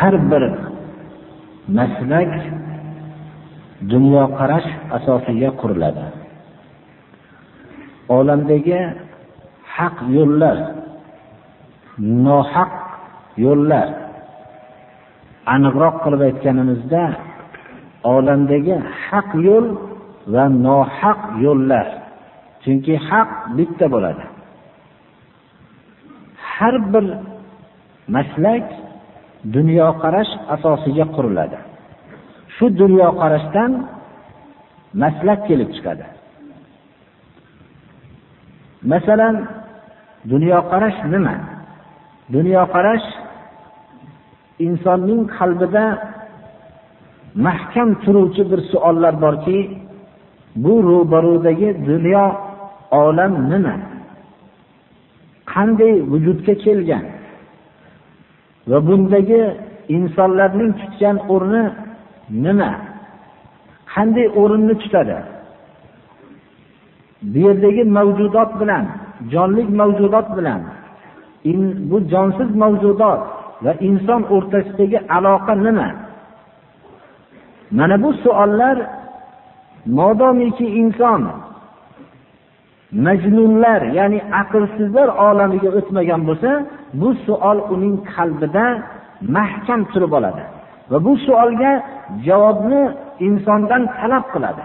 Har bir maslak dunyoqarash asosiga quriladi. Olamdagi haq yo'llar nohaq yo'llar aniqroq qilib aytganimizda olamdagi haq yo'l va nohaq yo'llar. Chunki haq bitta bo'ladi. Har bir maslak dunyoqarash asosiga quriladi. Shu dunyoqarashdan maslak kelib chiqadi. Masalan dunyoqarash nima? Dunyoqarash insonning qalbida mahkam turuvchi bir savollar borki bu ro'barudagi dunyo olam nima? Qanday vujudga kelgan? Va bundagi insonlarning tutgan o'rni nima? Qanday o'rinni tutadi? Bu yerdagi mavjudot bilan jonli mavjudot bilan in, bu jonsiz mavjudot va inson o'rtasidagi aloqa nima? Mana bu savollar modomiki inson majnunlar ya'ni aqlsizlar olamiga o'tmagan bo'lsa bu savol uning qalbida mahkam turib oladi va bu savolga javobni insondan talab qiladi.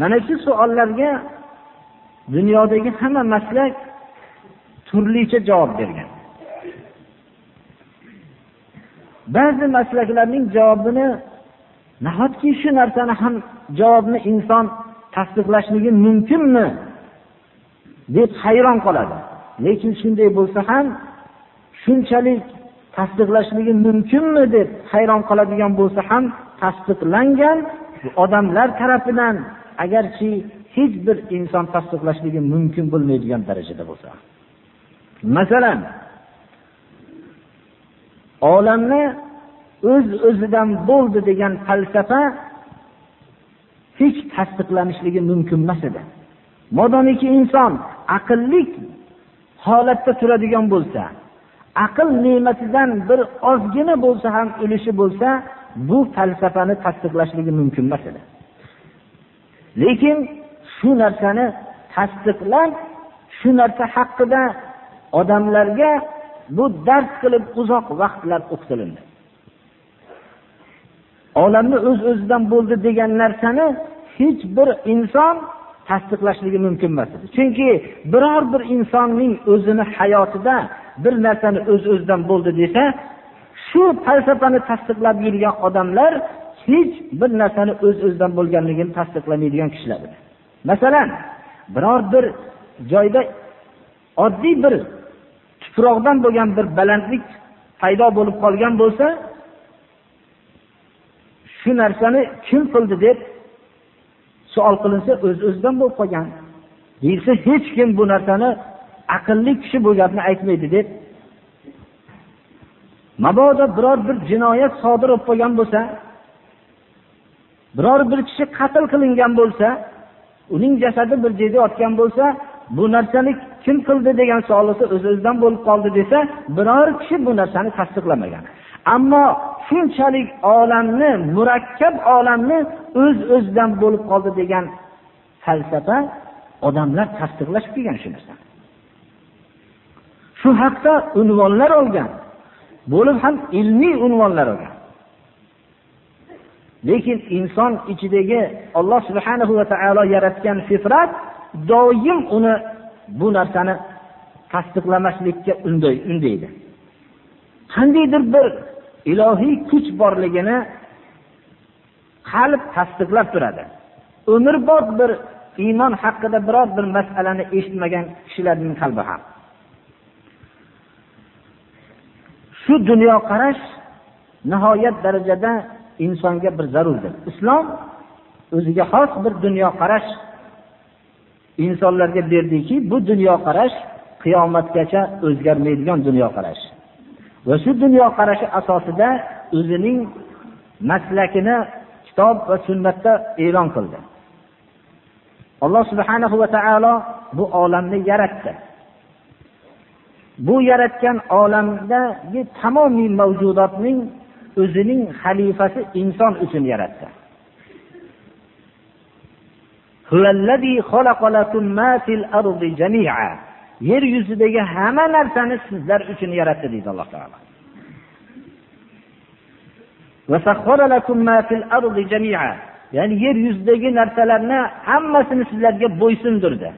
Mana shu savollarga dunyodagi hamma maslak turlicha javob bergan. Ba'zi maslaklarning javobini nahotki shu narsani ham javobni inson tasdiqlashligi mumkinmi deb hayron qoladi. Lekin shunday bo'lsa ham shunchalik tasdiqlashligi mumkinmi deb hayron qoladigan bo'lsa ham tasdiqlangan odamlar tarafidan agarchi hech bir inson tasdiqlashligi mumkin bo'lmaydigan darajada bo'lsa masalan olamni o'z öz o'zidan bo'ldi degan falsafa hech tasdiqlanishligi mumkin emas edi. Modomiki inson aqlli holatda turadigan bo'lsa aql ne'matidan bir ozgina bo'lsa ham ulushi bo'lsa bu falsafani tasdiqlashligi mumkin emas edi. Lekin shu narsani tasdiqlab shu narsa haqida odamlarga bu dars qilib uzoq vaqtlar o'qitilindi. Olamni o'z öz o'zidan bo'ldi degan narsani hech bir inson tasdiqlashligi mumkin emas edi. Chunki biror bir insonning o'zini hayotida bir narsani o'z öz o'zidan bo'ldi desa shu falsafani tasdiqlab yurgan odamlar hech bir narsani o'z öz o'zidan bo'lganligini tasdiqlamaydigan kishilar masalan biror bir joyda oddiy bir tuproqdan bo'lgan bir balandlik paydo bo'lib qolgan bo'lsa shu narsani kim qildi deb savol qilinsa o'z öz o'zidan bo'lib qolgan. Deyilsa hech kim bu narsani aqlli kishi bu gapni aytmaydi deb mabodo biror bir jinoyat sodir bo'lib qolgan bo'lsa biror bir kishi qatl qilingan bo'lsa uning jasadi bir joyda yotgan bo'lsa bu narsani kim qildi degan savol o'z öz o'zidan bo'lib qoldi desa biror kishi bu narsani tasdiqlamagan. Ammo shunchalik olamni murakkab olamni o'z öz o'zidan bo'lib qoldi degan falsafa odamlar tasdiqlashib kelgan shu narsani. Shu haqda unvonlar olgan bo'lib ham ilmiy unvonlar olgan. Lekin inson ichidagi alloh subhana va taolo yaratgan fitrat doim uni bu narsani tasdiqlamaslikka undaydi. Qandaydir bir ilohiy kuch borligini qalb tasdiqlab turadi. Umrbod bir iymon haqida biror bir masalani eshitmagan kishilarning qalbi ham. Shu dunyoqarash nihoyat darajada insonga bir zarurdir. Islom o'ziga xos bir dunyoqarash insonlarga berdiki bu dunyoqarash qiyomatgacha o'zgarmaydigan dunyoqarash va shu dunyoqarashi asosida o'zining maslakini kitob va sunnatda e'lon qildi. Alloh subhanahu va taolo bu olamni yaratdi. Bu yaratgan olamdagi tamomiy mavjudotning o'zining xalifasi inson uchun yaratdi. Yer yuzidagi hamma narsani sizlar uchun yaratdi deydi alloh taolo. Ya'ni yer yuzidagi narsalarni hammasini sizlarga bo'ysundirdi.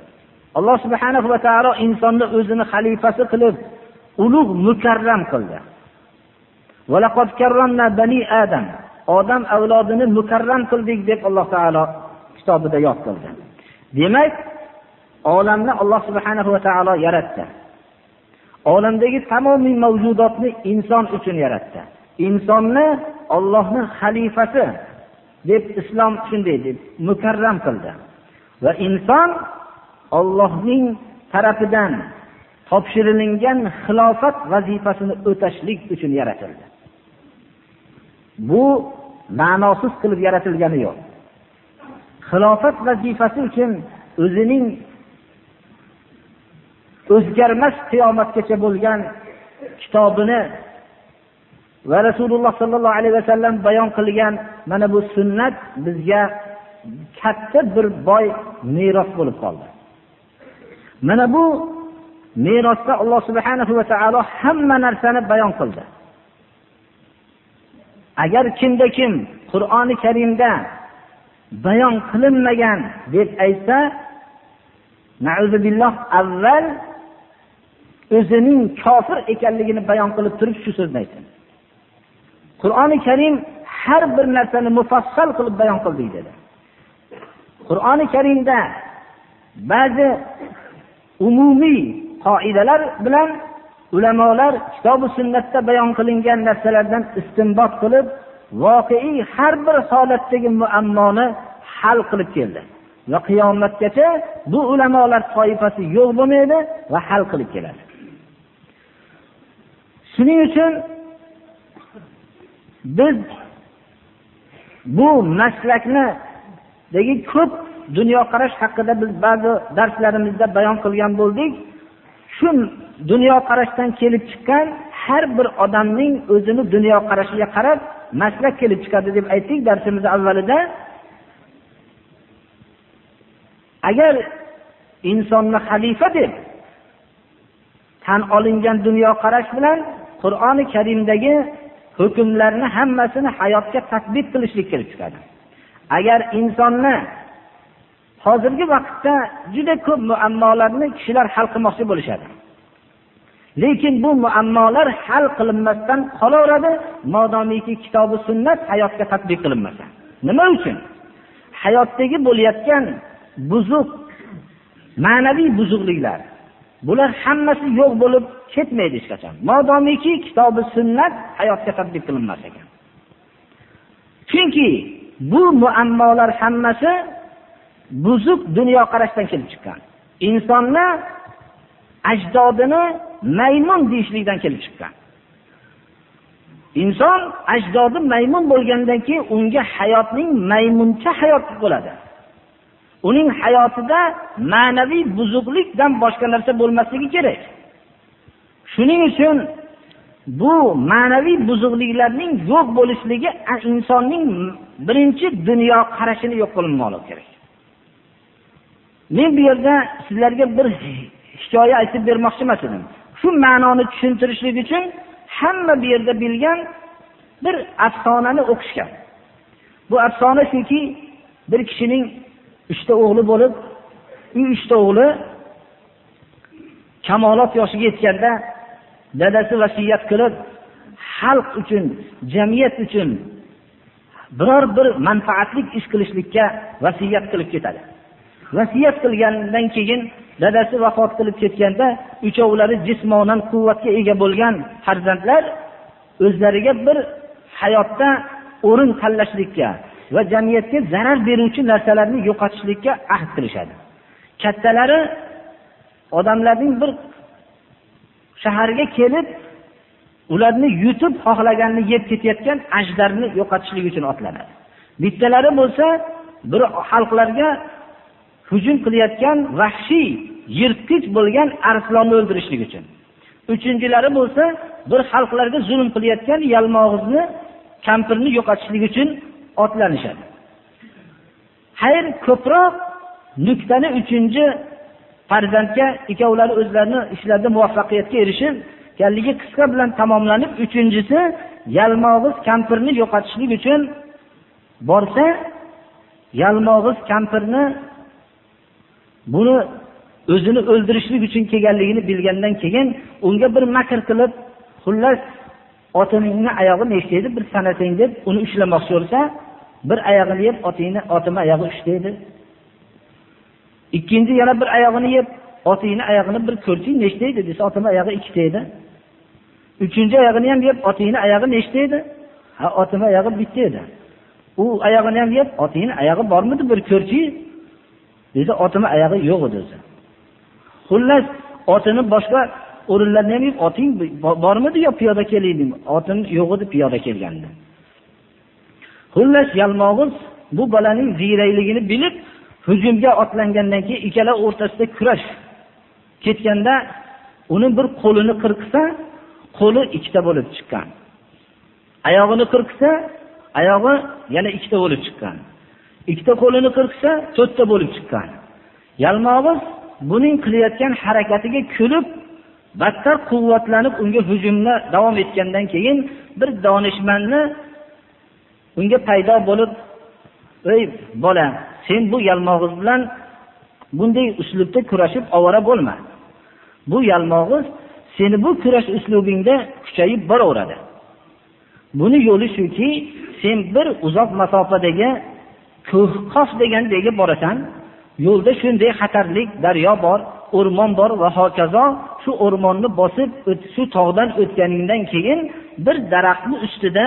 Alloh subhanahu va taolo insonni o'zini xalifasi qilib ulug' mukarram qildi. Odam avlodini mukarram qildik deb alloh taolo kitobida yod qildi. Demak olamni alloh subhanahu va taolo yaratdi. Olamdagi tamomiy mavjudotni inson uchun yaratdi. Insonni ollohni xalifasi deb islom shunday deb mukarram qildi. Va inson ollohning tarafidan topshirilingan xilofat vazifasini o'tashlik uchun yaratildi. Bu ma'nosiz qilib yaratilgani yo'q. Xilofat vazifasi uchun o'zining o'zgarmas qiyomatgacha bo'lgan kitobini va rasululloh sollallohu alayhi vasallam bayon qilgan mana bu sunnat bizga katta bir boy meros bo'lib qoldi. Mana bu merosda alloh subhanahu va taolo hamma narsani bayon qildi. Agar kimda kim qur'oni karimda bayon qilinmagan deb aytsa avval o'zining kofir ekanligini bayon qilib turib shu so'zni aytdi. Qur'oni karim har bir narsani mufassal qilib bayon qildik dedi. Qur'oni karimda ba'zi umumiy qoidalar bilan ulamolar kitobi sunnatda bayon qilingan narsalardan istinbot qilib voqeiy har bir holatdagi muammoni hal qilib keldi. Va qiyomatgacha bu ulamolar toifasi yo'q bo'lmaydi va hal qilib keladi. Shuning uchun biz bu maslaknidagi ko'p dunyoqarash haqida biz ba'zi darslarimizda bayon qilgan bo'ldik. Shu dunyoqarashdan kelib chiqqan har bir odamning o'zini dunyoqarashiga qarab maslak kelib chiqadi deb aytdik darsimizni avvalida. Agar insonni xalifa deb tan olingan dunyoqarash bilan qur'oni karimdagi hukmlarni hammasini hayotga tadbiq qilishlik kelib chiqadi. Agar insonni hozirgi vaqtda juda ko'p muammolarni kishilar hal qilmoqchi bo'lishadi. Lekin bu muammolar hal qilinmasdan qolaveradi modomiki kitobi sunnat hayotga tadbiq qilinmasa. Nima uchun? Hayotdagi bo'layotgan buzuq ma'naviy buzuqliklar bular hammasi yo'q bo'lib ketmaydi hech qachon. Modomiki kitobi sunnat hayotga tadbiq qilinmas ekan. Chunki bu muammolar hammasi buzuq dunyoqarashdan kelib chiqqan. Insonni ajdodini maymun deyishlikdan kelib chiqqan. Inson ajdodi maymun bo'lgandan keyin unga hayotning maymuncha hayot bo'ladi. Uning hayotida ma'naviy buzuqlikdan boshqa narsa bo'lmasligi kerak. Shuning uchun bu ma'naviy buzuqliklarning yo'q bo'lishligi insonning birinchi dunyo qarashini yo'q qilmoqli kerak. Men bu yerda sizlarga bir hikoya aytib bermoqchi emas edim shu ma'noni tushuntirishlik uchun hamma bu yerda bilgan bir afsonani o'qishgan. Bu afsona shuki bir kishining uchta o'g'li bo'lib u uchta o'g'li kamolot yoshiga yetganda dadasi vasiyat qilib xalq uchun jamiyat uchun biror bir manfaatli ish qilishlikka vasiyat qilib ketadi. Vasiyat qilgandan keyin dadasi vafot qilib ketganda uchovlari jismonan quvvatga ega bo'lgan farzandlar o'zlariga bir hayotda o'rin tanlashlikka va jamiyatga zarar beruvchi narsalarni yo'qotishlikka ahd qilishadi. Kattalari odamlarning bir shaharga kelib ularni yutib xohlaganini yeb ketayotgan ajdarni yo'qotishlik uchun otlanadi. Bittalari bo'lsa bir xalqlarga hujum qilayotgan vahshiy yirtqich bo'lgan arslonni o'ldirishlik uchun. Uchinchilari bo'lsa bir xalqlarga zulm qilayotgan yalmog'izni kampirni yo'qotishlik uchun otlanishadi. Xayr ko'proq nuqtani uchinchi farzandga ikkovlari o'zlarini ishlarida muvaffaqiyatga erishibganligi qisqa bilan tamomlanib uchinchisi yalmog'iz kampirni yo'qotishlik uchun borsa yalmog'iz kampirni buni o'zini o'ldirishlik uchun kelganligini bilgandan keyin unga bir makr qilib xullas otingni oyog'i nechta edi bir sanasang deb uni ushlamoqchi bo'lsa bir oyog'ini yeb otingni otini oyog'i uchta edi ikkinchi yana bir oyog'ini yeb otingni oyog'ini bir ko'rsang nechta edi desa otini oyog'i ikkita edi uchinchi oyog'ini ham yeb otingni oyog'i nechta edi ha otini oyog'i bitta edi u oyog'ini ham yeb otingni oyog'i bormidi bir ko'rchi? Desa otini oyog'i yo'q edi o'zi xullas otini boshqa o'rinlarni ham oting bormidi yo piyoda kelding otim yo'q edi piyoda kelgandi xullas yalmog'iz bu bolaning ziyrakligini bilib hujumga otlangandan keyin ikkala o'rtasida kurash. Ketganda uni bir qo'lini qirqsa qo'li ikkita bo'lib chiqqan. Oyog'ini qirqsa oyog'i yana ikkita bo'lib chiqqan. Ikkita qo'lini qirqsa to'rtta bo'lib chiqqan. Yalmog'iz buning qilayotgan harakatiga kulib battar quvvatlanib unga hujumni davom etgandan keyin bir donishmandni unga paydo bo'lib ey bola sen bu yalmog'iz bilan bunday uslubda kurashib ovora bo'lma. Bu yalmog'iz seni bu kurash uslubingda kuchayib boraveradi. Buni yo'li shuki sen bir uzoq masofadagi ko'hqof degan joyga borasan. Yo'lda shunday xatarlik daryo bor. O'rmon bor va hokazo shu o'rmonni bosib shu tog'dan o'tganingdan keyin bir daraxtni ustida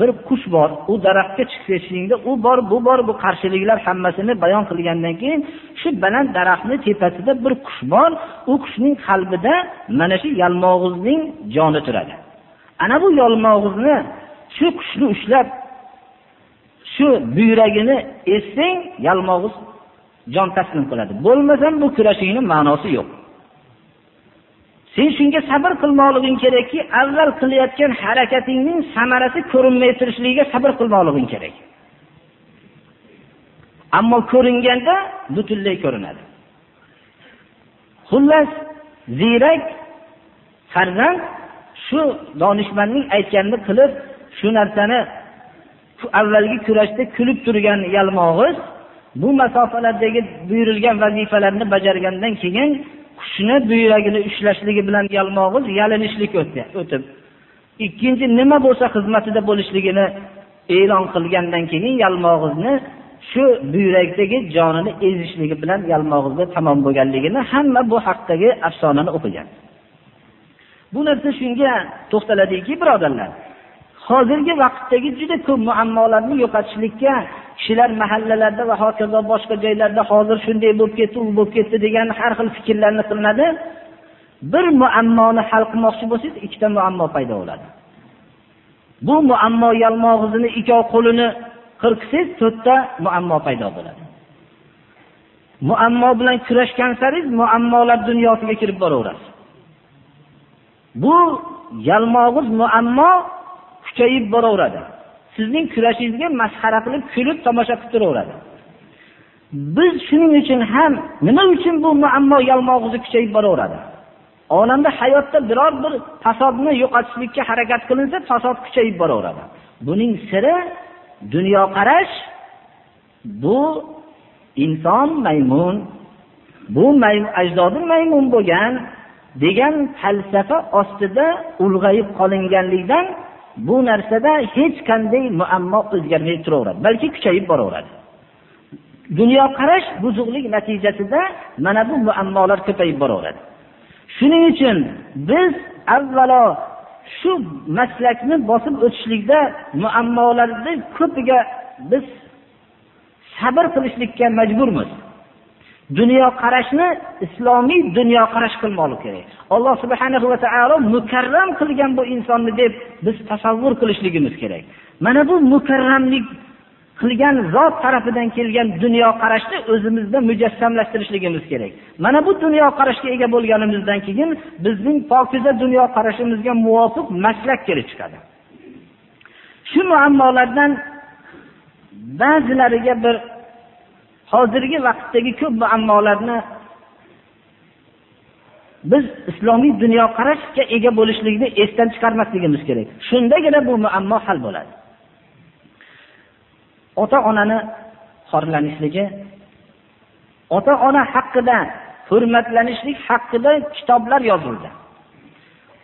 bir qush bor. U daraxtga chiqib ketishingda u bor bu bor bu qarshiliklar hammasini bayon qilgandan keyin shu baland daraxtni tepasida bir qush bor. U qushning qalbida mana shu yalmog'izning joni turadi. Ana bu yalmog'izni shu qushni ushlab shu buyragini essang yalmog'iz jon taslim qiladi. Bo'lmasam bu kurashingni ma'nosi yo'q. Sen shunga sabr qilmoqliging kerakki avval qilayotgan harakatingning samarasi ko'rinmay turishligiga sabr qilmoqliging kerak. Ammo ko'ringanda butunlay ko'rinadi. Xullas ziyrak farzand shu donishmandning aytganini qilib shu narsani avvalgi kurashda kulib turgan yalmog'iz bu masofalardagi buyurilgan vazifalarni bajargandan keyin qushni buyragini ushlashligi bilan yalmog'iz yalinishlik o'tib. Ikkinchi nima bo'lsa xizmatida bo'lishligini e'lon qilgandan keyin yalmog'izni shu buyrakdagi jonini ezishligi bilan yalmog'izda tamom bo'lganligini hamma bu haqdagi afsonani o'qigan. Bu narsa shunga to'xtaladiki birodarlar. Hozirgi vaqtdagi juda ko'p muammolarni yo'qotishlikka kishilar mahallalarda va hokazo boshqa joylarda hozir shunday bo'lib ketdi u bo'lib ketdi degan har xil fikrlarni qilinadi. Bir muammoni hal qilmoqchi bo'lsangiz ikkita muammo paydo bo'ladi. Bu muammo yalmog'izini ikkov qo'lini qirqsangiz to'rtta muammo paydo bo'ladi. Muammo bilan kurashgan sari muammolar dunyosiga kirib boraverasiz. Bu yalmog'iz muammo kuchayib boraveradi. Sizning kurashingizga masxara qilib kulib tomosha qilib turaveradi. Biz shuning uchun ham nima uchun bu muammo yalmog'izi kuchayib boraveradi? Olamda hayotda biror bir fasodni yo'qotishlikka harakat qilinsa fasod kuchayib boraveradi. Buning siri dunyoqarash bu inson maymun bu ajdodi maymun bo'lgan degan falsafa ostida ulg'ayib qolinganlikdan bu narsada hech qanday muammo o'zgarmay turaveradi balki kuchayib boraveradi. Dunyoqarash buzuqlik natijasida mana bu muammolar ko'payib boraveradi. Shuning uchun biz avvalo shu maslakni bosib o'tishlikda muammolarni ko'piga biz sabr qilishlikka majburmiz. Dunyoqarashni islomiy dunyoqarash qilmoqlik kerak. Alloh subhanahu va taolo mukarram qilgan bu insonni deb biz tasavvur qilishligimiz kerak. Mana bu mukarramlik qilgan zot tarafidan kelgan dunyoqarashni o'zimizda mujassamlashtirishligimiz kerak. Mana bu dunyoqarashga ega bo'lganimizdan keyin bizning pokiza dunyoqarashimizga muvofiq maslak kelib chiqadi. Shu muammolardan ba'zilariga bir hozirgi vaqtdagi ko'p muammolarni biz islomiy dunyoqarashga ega bo'lishlikni esdan chiqarmasligimiz kerak. Shundagina bu muammo hal bo'ladi. Ota onani xorlanishligi ota ona haqida hurmatlanishlik haqida kitoblar yozildi.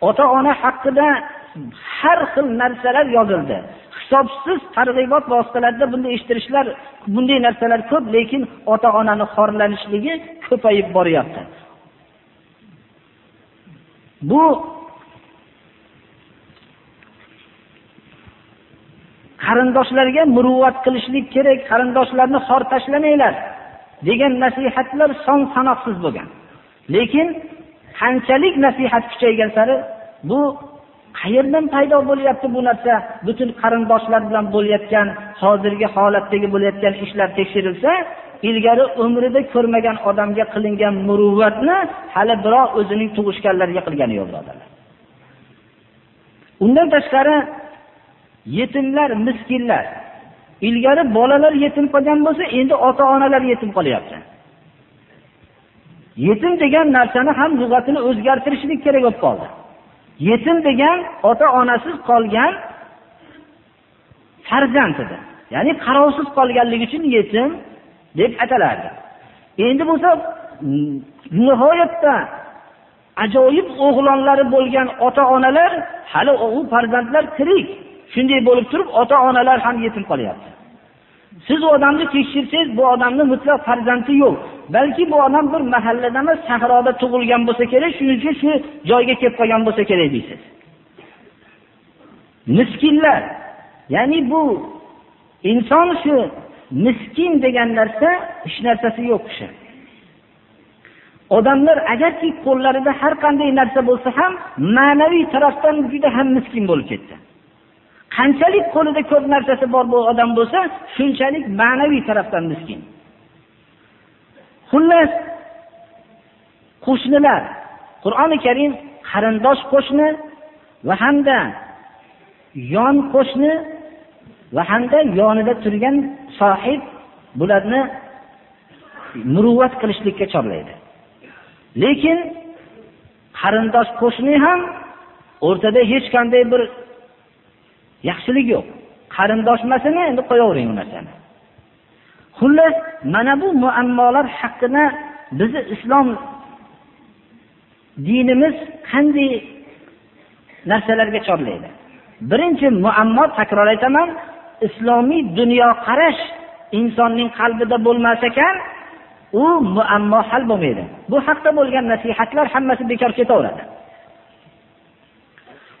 Ota ona haqida har xil narsalar yozildi. Hisobsiz targ'ibot vositalarida bunday eshittirishlar bunday narsalar ko'p lekin ota onani xorlanishligi ko'payib boryapti. Bu qarindoshlarga muruvvat qilishlik kerak qarindoshlarni xor tashlamanglar degan nasihatlar son sanoqsiz bo'lgan. Lekin qanchalik nasihat kuchaygan sari bu qayerdan paydo bo'lyapti bu narsa? Butun qarindoshlar bilan bo'layotgan hozirgi holatdagi bo'layotgan ishlar tekshirilsa ilgari umrida ko'rmagan odamga qilingan muruvvatni hali birov o'zining tug'ishganlariga qilgani yo'q birodarlar. Undan tashqari yetimlar miskinlar. Ilgari bolalar yetim qolgan bo'lsa endi ota onalar yetim qolyapti. Yetim degan narsani ham lug'atini o'zgartirishlik kerak bo'lib qoldi. Yetim degan ota onasiz qolgan farzand edi. Ya'ni qarovsiz qolganligi uchun yetim deb atalardi. Endi bo'lsa mm, nihoyatda ajoyib o'g'lonlari bo'lgan ota onalar hali u farzandlar tirik. Shunday bo'lib turib ota onalar ham yetim qolyapti. Siz u odamni tekshirsangiz bu odamni mutlaq farzandi yo'q. Balki bu odam bir mahallada emas sahroda tug'ilgan bo'lsa kerak shuning uchun shu joyga kelib qolgan bo'lsa kerak deysiz. Miskinlar ya'ni bu inson shu miskin degan narsa hech narsasi yo'q kishi odamlar agarki qo'llarida har qanday narsa bo'lsa ham ma'naviy tarafdan juda ham miskin bo'lib ketdi. Qanchalik qo'lida ko'p narsasi bor bu odam bo'lsa shunchalik ma'naviy tarafdan miskin. Xullas qo'shnilar. Qur'oni karim qarindosh qo'shni va hamda yon qo'shni va hamda yonida turgan sohib bularni muruvvat qilishlikka chorlaydi. Lekin qarindosh qo'shni ham o'rtada hech qanday bir yaxshilik yo'q. Qarindoshmasini endi qo'yavering u narsani xullas mana bu muammolar haqida bizni islom dinimiz qanday narsalarga chorlaydi? Birinchi muammo takror aytaman islomiy dunyoqarash insonning qalbida bo'lmas ekan u muammo hal bo'lmaydi. Bu haqda bo'lgan nasihatlar hammasi bekor ketaveradi.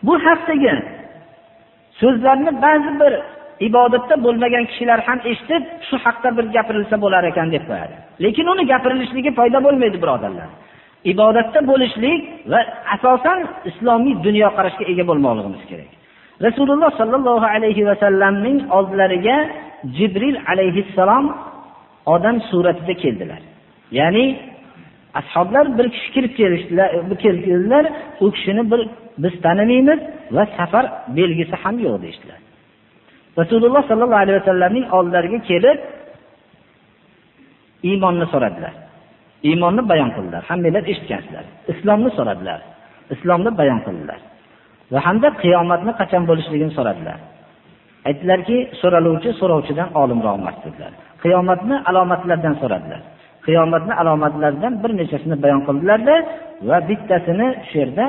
Bu haqdagi so'zlarni ba'zi bir ibodatda bo'lmagan kishilar ham eshitib shu haqda bir gapirilsa bo'lar ekan deb qo'yadi. Lekin uni gapirilishligi foyda bo'lmaydi birodarlar. Ibodatda bo'lishlik va asosan islomiy dunyoqarashga ega bo'lmoqligimiz kerak. Rasululloh sollallohu alayhi vasallamning oldilariga jibril alayhissalom odam suratida keldilar. Ya'ni ashoblar bir kishi kirib kelishdilar keldilar u kishini bir biz tanimaymiz va safar belgisi ham yo'q deyishdilar. Rasululloh sollallohu alayhi vasallamning oldilariga kelib iymonni so'radilar. Iymonni bayon qildilar. Hammanglar eshitgansizlar islomni so'radilar. Islomni bayon qildilar. Va hamda qiyomatni qachon bo'lishligini so'radilar. Aytdilarki so'raluvchi so'rovchidan olimroq emas dedilar. Qiyomatni alomatlaridan so'radilar. Qiyomatni alomatlaridan bir nechasini bayon qildilarda va bittasini shu yerda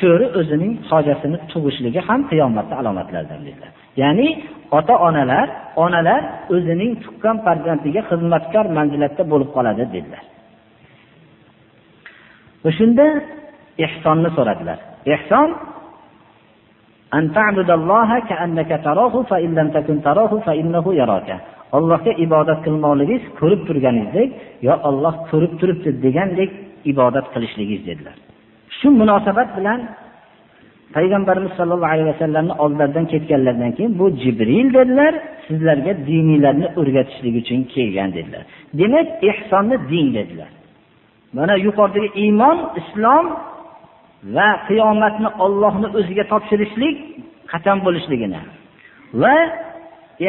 cho'ri o'zining hojasini tug'ishligi ham qiyomatni alomatlaridan dedilar. Ya'ni ota onalar onalar o'zining tuqqan farzandiga xizmatkor manzilatda bo'lib qoladi dedilar. Va shunda ehsonni so'radilar. Ehson allohga ibodat qilmoqligingiz ko'rib turganingizdek yo olloh ko'rib turibdi degandek ibodat qilishligingiz dedilar. Shu munosabat bilan payg'ambarimiz sollallohu alayhi vasallamni oldlaridan ketganlaridan keyin bu jibril dedilar sizlarga diniylarni o'rgatishlik uchun kelgan dedilar. Demak ehsonni din dedilar. Mana yuqoridagi iymon islom va qiyomatni ollohni o'ziga topshirishlik qasam bo'lishligini va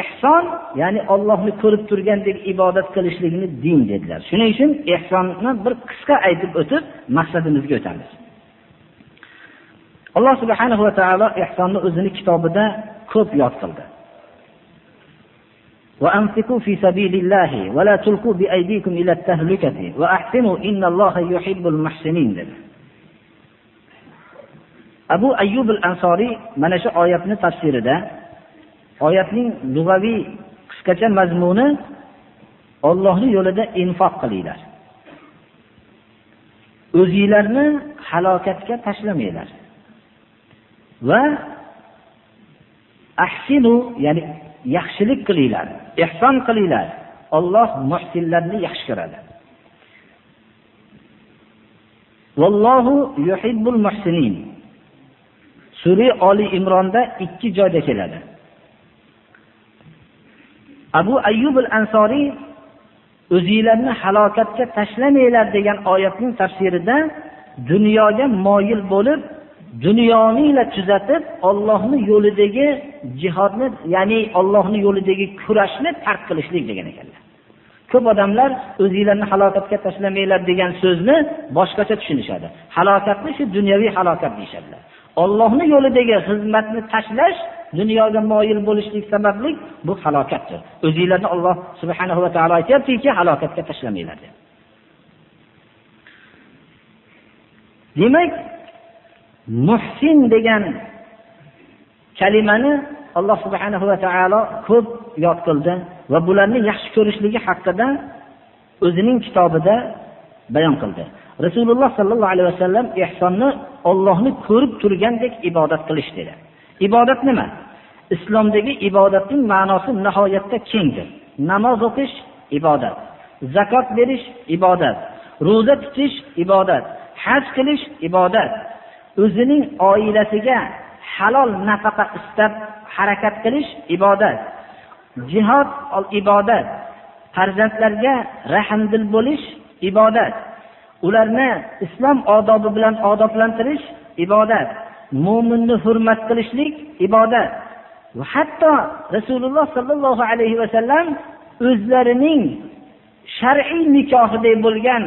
ehson ya'ni ollohni ko'rib turgandek ibodat qilishlikni din dedilar. Shuning uchun ehsonni bir qisqa aytib o'tib maqsadimizga o'tamiz. alloh subhanahu va taolo ihsonni o'zining kitobida ko'p yod qildi وأنفقوا في سبيل الله ولا تلقوا بأيديكم إلى التهلكة وأحسنوا إن ahsinu innalloha yuhibbul muhsinin. Abu Ayyub al-Ansori mana shu oyatni tafsirida oyatning lug'aviy qisqacha mazmuni Allohning yo'lida infoq qilinglar. O'zingizlarni halokatga tashlamanglar. Va ahsinu ya'ni yaxshilik qilinglar ehson qilinglar. Olloh muhsinlarni yaxshi ko'radi. Vallohu yuhibbul muhsinin. Sura oli imronda ikki joyda keladi. Abu ayyub al ansoriy o'zinglarni halokatga tashlamanglar degan oyatning tafsirida dunyoga moyil bo'lib dunyoniyla tuzatib ollohni yo'lidagi jihodni ya'ni ollohni yo'lidagi kurashni tark qilishlik degan ekanlar. Ko'p odamlar o'zinglarni halokatga tashlamanglar degan so'zni boshqacha tushunishadi. Halokatni shu dunyoviy halokat deyishadilar. Ollohni yo'lidagi xizmatni tashlash dunyoga moyil bo'lishlik sababli bu halokatdir. O'zinglarni olloh subhanahu va taolo aytyaptiki halokatga tashlamanglar deb. Demak muhsin degan kalimani alloh subhanahu va taolo ko'p yod qildi va bularni yaxshi ko'rishligi haqida o'zining kitobida bayon qildi. Rasululloh sollallohu alayhi vasallam ehsonni ollohni ko'rib turgandek ibodat qilish dedi. Ibodat nima? Islomdagi ibodatning ma'nosi nihoyatda kengdir. Namoz o'qish ibodat zakot berish ibodat ro'za tutish ibodat haj qilish ibodat o'zining oilasiga halol nafaqa istab harakat qilish ibodat jihod ibodat farzandlarga rahmdil bo'lish ibodat ularni islom odobi bilan odoblantirish ibodat mo'minni hurmat qilishlik ibodat. Va hatto rasululloh sollallohu alayhi vasallam o'zlarining shar'iy nikohidek bo'lgan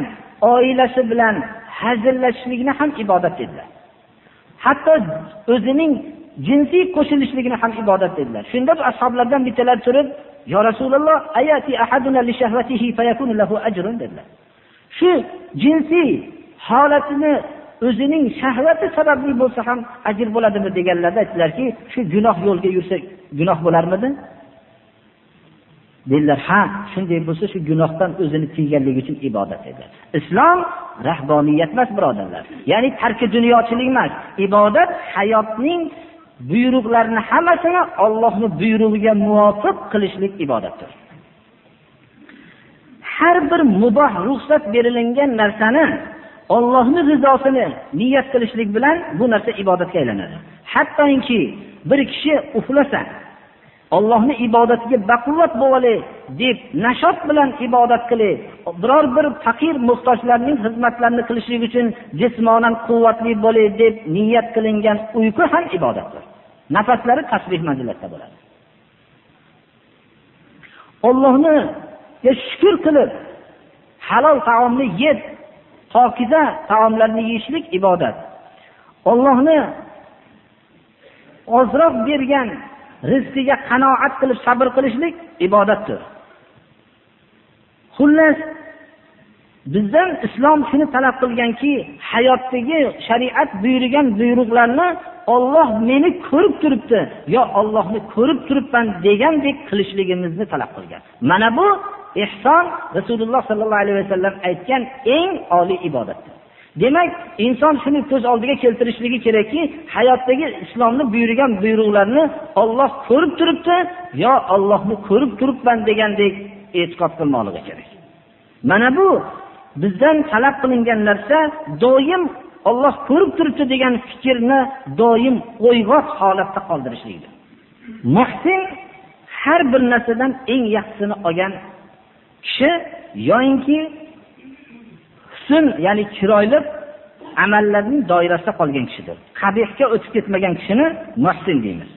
oilasi bilan hazillashishlikni ham ibodat dedilar hatto o'zining jinsiy qo'shilishligini ham ibodat dedilar. Shunda ashoblardan bittalar turib yo rasululloh dedilar. Shu jinsiy holatini o'zining shahvati sababli bo'lsa ham ajr bo'ladimi deganlarida aytdilarki shu gunoh yo'lga yursa gunoh bo'larmidi? Dedilar ha shunday bo'lsa shu gunohdan o'zini tiyganligi uchun ibodat edi. Islom rahboniyat emas birodarlar. Ya'ni tarki dunyochilik emas. Ibodat hayotning buyruqlarini hammasini ollohni buyrug'iga muvofiq qilishlik ibodatdir. Har bir muboh ruxsat berilingan narsani ollohni rizosini niyat qilishlik bilan bu narsa ibodatga aylanadi. Hattoki bir kishi uxlasa ollohni ibodatiga baquvvat bo'lay deb nashot bilan ibodat qilay biror bir faqir muhtojlarning xizmatlarini qilishlik uchun jismonan quvvatli bo'lay deb niyat qilingan uyqu ham ibodatdir. Nafaslari tasbeh manzilatda bo'ladi. Ollohni shukur qilib halol taomni yeb pokiza taomlarni yeyishlik ibodat. Ollohni ozroq bergan rizqiga qanoat qilib sabr qilishlik ibodatdir. Xullas bizdan islom shuni talab qilganki hayotdagi shariat buyurgan buyruqlarni olloh meni ko'rib turibdi yo ollohni ko'rib turibman degandek qilishligimizni talab qilgan. Mana bu ehson rasululloh sollallohu alayhi vasallam aytgan eng oliy ibodatdir. Demak inson shuni ko'z oldiga keltirishligi kerakki hayotdagi islomni buyurgan buyruqlarni olloh ko'rib turibdi yo ollohni ko'rib turibman degandek e'tiqod qilmoqligi kerak. Mana bu bizdan talab qilingan narsa doim olloh ko'rib turibdi degan fikrni doim o'yg'oq holatda qoldirishlikdir. Muhsin har bir narsadan eng yaxshisini olgan kishi yoyinki husn ya'ni chiroyli amallarning doirasida qolgan kishidir. Qabihga o'tib ketmagan kishini muhsin deymiz.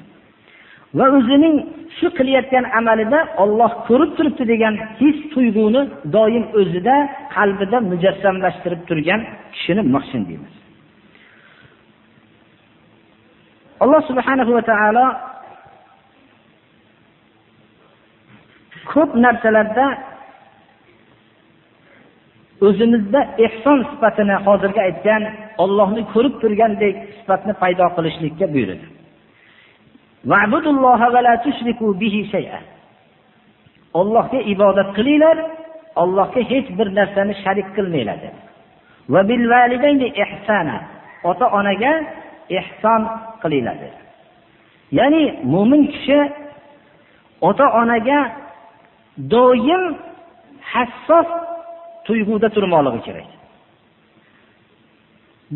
Va o'zining shu qilayotgan amalida Alloh ko'rib turibdi degan his tuyg'uni doim o'zida qalbida mujassamlashtirib turgan kishini muhsin deymiz. Alloh subhanahu va taolo ko'p narsalarda o'zimizda ehson sifatini hozirgi aytgan ollohni ko'rib turgandek sifatni paydo qilishlikka buyurdi. Ollohga ibodat qilinglar ollohga hech bir narsani sharik qilmanglar ota onaga ehson qilinglar dedi. Ya'ni mo'min kishi ota onaga doim hassos tuyg'uda turmoqligi kerak.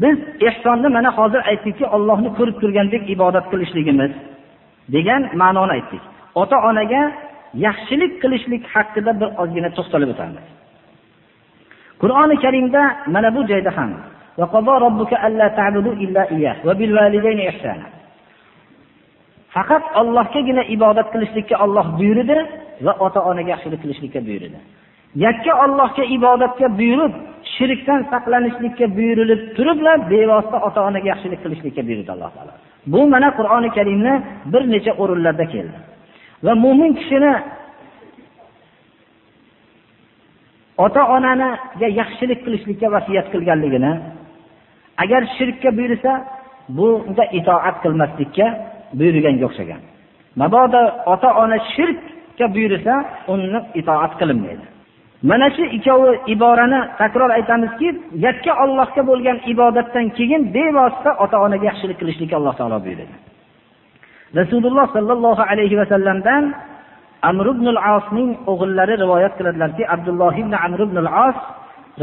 Biz ehsonni mana hozir aytdikki ollohni ko'rib turgandek ibodat qilishligimiz degan ma'noni aytdik. Ota onaga yaxshilik qilishlik haqida bir ozgina to'xtalib o'tamiz. Qur'oni karimda mana bu joyda ham faqat ollohgagina ibodat qilishlikka olloh buyurdi va ota onaga yaxshilik qilishlikka buyurdi. Yakka ollohga ibodatga buyurib shirkdan saqlanishlikka buyurilib turiblar bevosita ota onaga yaxshilik qilishlikka buyurdi alloh taolo. Bu mana qur'oni karimni bir necha o'rinlarda keldi. Va mo'min kishini ota onaniga yaxshilik qilishlikka vasiyat qilganligini agar shirkka buyursa bunga itoat qilmaslikka buyurganga o'xshagan. Mabodo ota ona shirkka buyursa uni itoat qilinmaydi. Mana shu ikkovi iborani takror aytamizki yakka ollohga bo'lgan ibodatdan keyin bevosita ota onaga yaxshilik qilishlikka alloh taolo buyurdi. Rasululloh sollallohu alayhi vasallamdan amr ibn al osning o'g'illari rivoyat qiladilarki abdulloh ibn amr ibn al os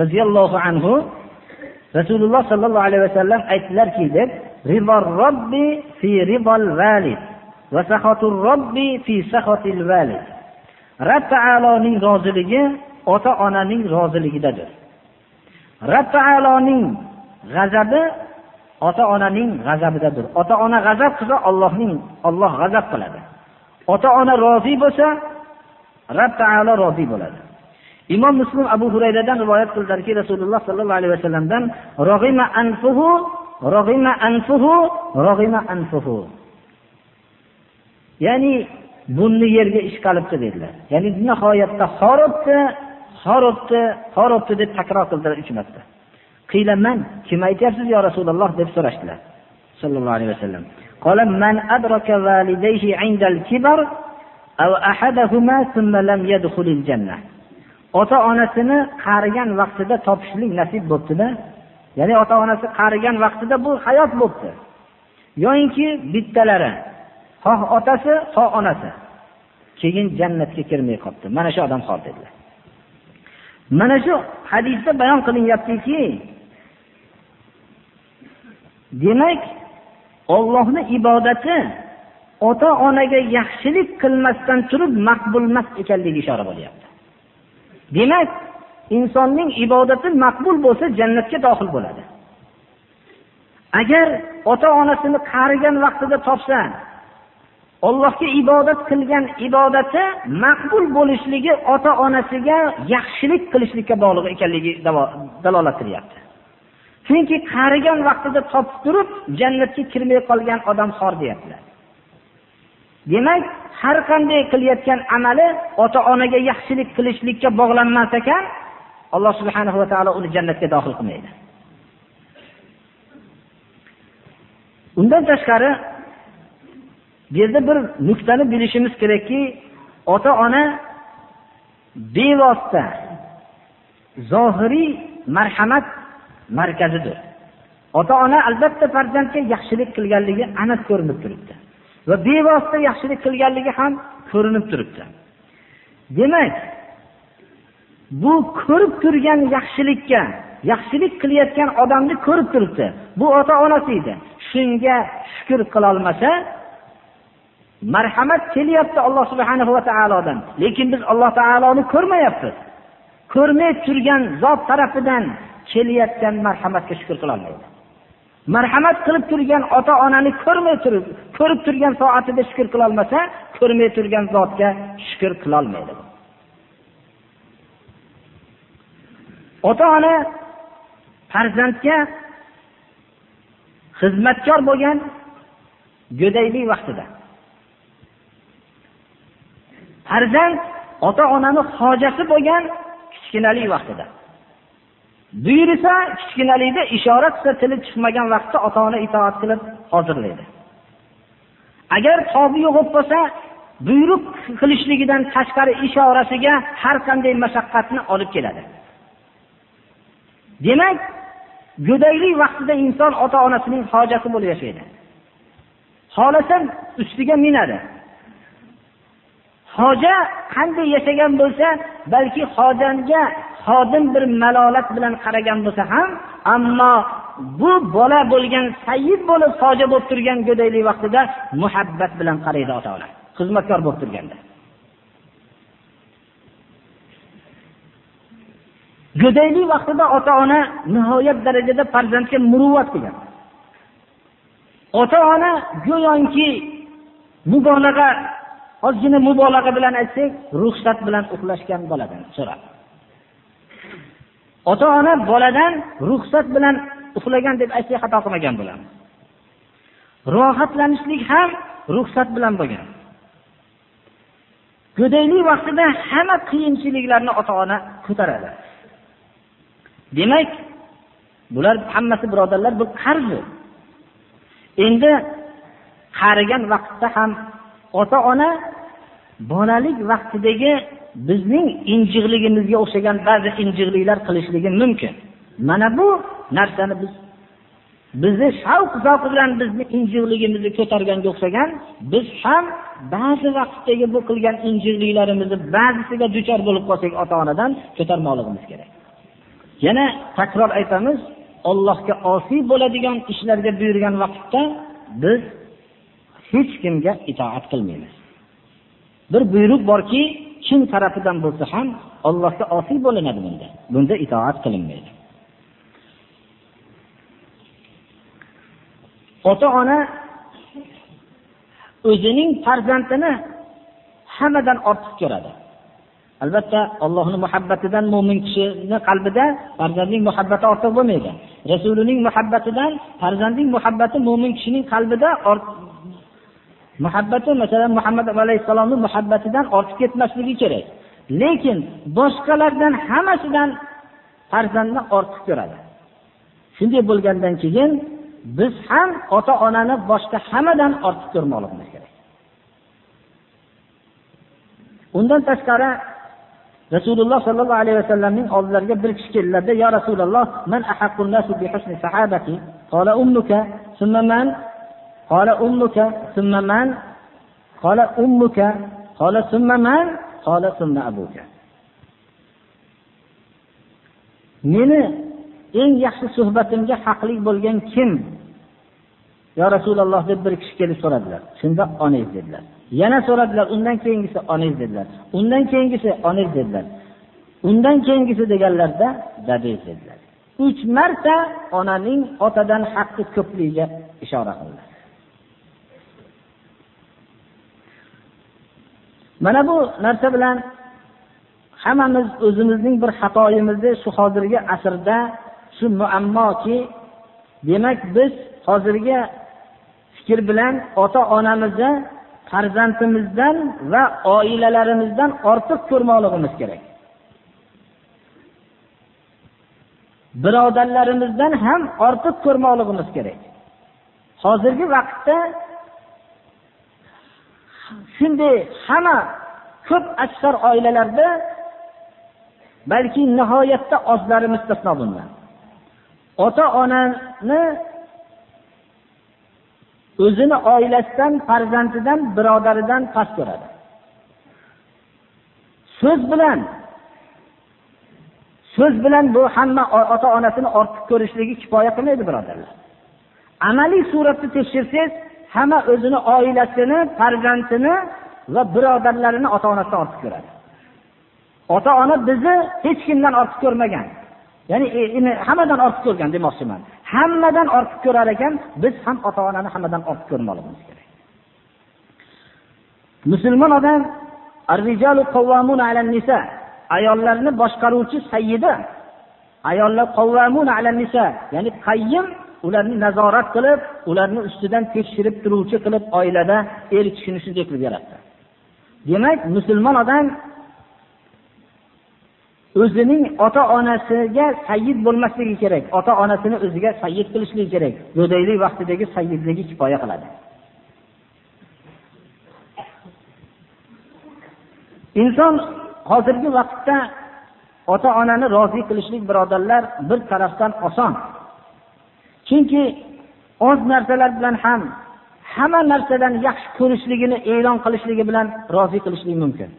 roziyallohu anhu rasululloh sollallohu alayhi vasallam aytdilarki deb robbi fi ridol valid va sahotur robbi fi sahotil valid. Rob taoloning roziligi ota onaning roziligidadir. Rob taoloning g'azabi ota onaning g'azabidadir. Ota ona g'azab qilsa ollohning olloh g'azab qiladi. Ota ona rozi bo'lsa rob taolo rozi bo'ladi. Imom muslim abu hurayradan rivoyat qildilarki rasululloh sollallohu alayhi vasallamdan rog'ima anfuhu rog'ima anfuhu rog'ima anfuhu. Ya'ni bunni yerga ishqalibdi dedilar. Ya'ni nihoyatda horibdi horibdi horibdi deb takror qildilar uch marta qiylaman kim aytyapsiz yo rasululloh deb so'rashdilar sallallohu alayhi vasallam قال من أدرك والديه عند الكبر أو أحدهما ثم لم يدخل الجنة ota onasini qarigan vaqtida topishlik nasib bo'libdida ya'ni ota onasi qarigan vaqtida bu hayot bo'libdi yoyinki bittalari xoh otasi xoh onasi keyin jannatga kirmay qolibdi mana shu odam xor dedilar Mana shu hadisda bayon qilinyaptiki demak ollohni ibodati ota onaga yaxshilik qilmasdan turib maqbul emas ekanligiga ishora bo'lyapti. Demak insonning ibodati maqbul bo'lsa jannatga dohil bo'ladi. Agar ota onasini qarigan vaqtida topsa ollohga ibodat qilgan ibodati maqbul bo'lishligi ota onasiga yaxshilik qilishlikka bog'liq ekanligi dalolat qilyapti. Chunki qarigan vaqtida topib turib jannatga kirmay qolgan odam xor deyaptilar. Demak har qanday qilayotgan amali ota onaga yaxshilik qilishlikka bog'lanmas ekan alloh subhana va taolo uni jannatga dohil qilmaydi. Undan tashqari bu yerda bir nuqtani bilishimiz kerakki ota ona bevosita zohiriy marhamat markazidir. Ota ona albatta farzandga yaxshilik qilganligi aniq ko'rinib turibdi. Va bevosita yaxshilik qilganligi ham ko'rinib turibdi. Demak bu ko'rib turgan yaxshilikka yaxshilik qilayotgan odamni ko'rib turibdi. Bu ota onasi edi. Shunga shukur qilolmasa marhamat kelyapti alloh subhana va taolodan. Lekin biz alloh taoloni ko'rmayapmiz. Ko'rmay turgan zot tarafidan kelayotgan marhamatga shukur qilolmaydi marhamat qilib turgan ota onani ko'rmay turib ko'rib turgan soatida shukur qilolmasa ko'rmay turgan zotga shukur qilolmaydi ota ona farzandga xizmatkor bo'lgan go'daylik vaqtida farzand ota onani hojasi bo'lgan kichkinalik vaqtida. Buyursa kichkinalikda ishora qilsa tili chiqmagan vaqtda ota ona itoat qilib hozirlaydi. Agar tobi yo'q bo'lib qolsa buyruq qilishligidan tashqari ishorasiga har qanday mashaqqatni olib keladi. Demak go'daylik vaqtida inson ota onasining hojati bo'lib yashaydi. Xohlasa ustiga minadi. Hoja qanday yashagan bo'lsa balki hojanga xodim bir malolat bilan qaragan bo'lsa ham ammo bu bola bo'lgan sayyid bo'lib hoja bo'lib turgan go'daylik vaqtida muhabbat bilan qaraydi ota ona xizmatkor bo'lib turganda. Go'daylik vaqtida ota ona nihoyat darajada farzandga muruvvat qilgan. Ota ona go'yoki mubolag'a ozgina mubolag'a bilan aytsak ruxsat bilan uxlashgan boladan so'ra ota ona boladan ruxsat bilan uxlagan deb aytsak xato qilmagan bo'lamiz rohatlanishlik ham ruxsat bilan bo'lgan. Go'daylik vaqtida hamma qiyinchiliklarni ota ona ko'taradi. Demak bular hammasi birodarlar bu qarzi endi qarigan vaqtda ham ota ona bolalik vaqtidagi bizning injiqligimizga o'xshagan ba'zi injiqliklar qilishligi mumkin. Mana bu narsani biz bizni shavq zavqi bilan bizni injiqligimizni ko'targanga o'xshagan biz ham ba'zi vaqtdagi bu qilgan injiqliklarimizni ba'zisiga duchor bo'lib qolsak ota onadan ko'tarmoqligimiz kerak. Yana takror aytamiz ollohga osiy bo'ladigan ishlarga buyurgan vaqtda biz hech kimga itoat qilmaymiz. Bir buyruq borki kim tarafidan bo'lsa ham allohga osiy bo'linadi bunda. Bunda itoat qilinmaydi. Ota ona o'zining farzandini hammadan ortiq ko'radi. Albatta allohni muhabbatidan mo'min kishini qalbida farzandning muhabbati ortiq bo'lmaydi. Rasulining muhabbatidan farzandning muhabbati mo'min kishining qalbida muhabbati masalan muhammad alayhissalomni muhabbatidan ortib ketmasligi kerak. Lekin boshqalardan hammasidan farzandni ortiq ko'radi. Shunday bo'lgandan keyin biz ham ota onani boshqa hammadan ortiq ko'rmoqligimiz kerak. Undan tashqari rasululloh sollallohu alayhi vasallamning oldilariga bir kishi keldilarda yo rasululloh man ahaqqun nasu bi husni sahabati? Qala ummuka. Summa man qala ummuka ثم من qala ummuka qala ثم من qala ثم abuka. Meni eng yaxshi suhbatimga haqli bo'lgan kim? Yo rasululloh deb bir kishi kelib so'radilar. Shunda onangiz dedilar. Yana so'radilar undan keyingisi onangiz dedilar. Undan keyingisi onangiz dedilar. Undan keyingisi deganlarda dadangiz dedilar. Uch marta onaning otadan haqqi ko'pligiga ishora qildilar. Mana bu narsa bilan hammamiz o'zimizning bir xatoyimizni shu hozirgi asrda shu muammoki demak biz hozirgi fikr bilan ota onamizni farzandimizdan va oilalarimizdan ortiq ko'rmoqligimiz kerak. Birodarlarimizdan ham ortiq ko'rmoqligimiz kerak. Hozirgi vaqtda shunday hamma ko'p aksar oilalarda balki nihoyatda ozlari mustasno bundan ota onani o'zini oilasidan farzandidan birodaridan past ko'radi. So'z bilan so'z bilan bu hamma ota onasini ortiq ko'rishligi kifoya qilmaydi birodarlar. Amaliy suratda tekshirsangiz hamma o'zini oilasini farzandini va birodarlarini ota onasidan ortiq ko'radi. Ota ona bizni hech kimdan ortiq ko'rmagan. Ya'ni e, hammadan ortiq ko'rgan demoqchiman. Hammadan ortiq ko'rar ekan biz ham ota onani hammadan ortiq ko'rmoqligimiz kerak. Musulmon odam ayollarni boshqaruvchi sayyida. Ayollar nisa ya'ni qayyim ularni nazorat qilib ularni ustidan tekshirib turuvchi qilib oilada er kishini shunday qilib yaratdi. Demak musulmon odam o'zining ota onasiga sayyid bo'lmasligi kerak ota onasini o'ziga sayyid qilishligi kerak go'daylik vaqtidagi sayyidligi kifoya qiladi. Inson hozirgi vaqtda ota onani rozi qilishlik birodarlar bir tarafdan oson. Chunki oz narsalar bilan ham hamma narsadan yaxshi ko'rishligini e'lon qilishligi bilan rozi qilishlik mumkin.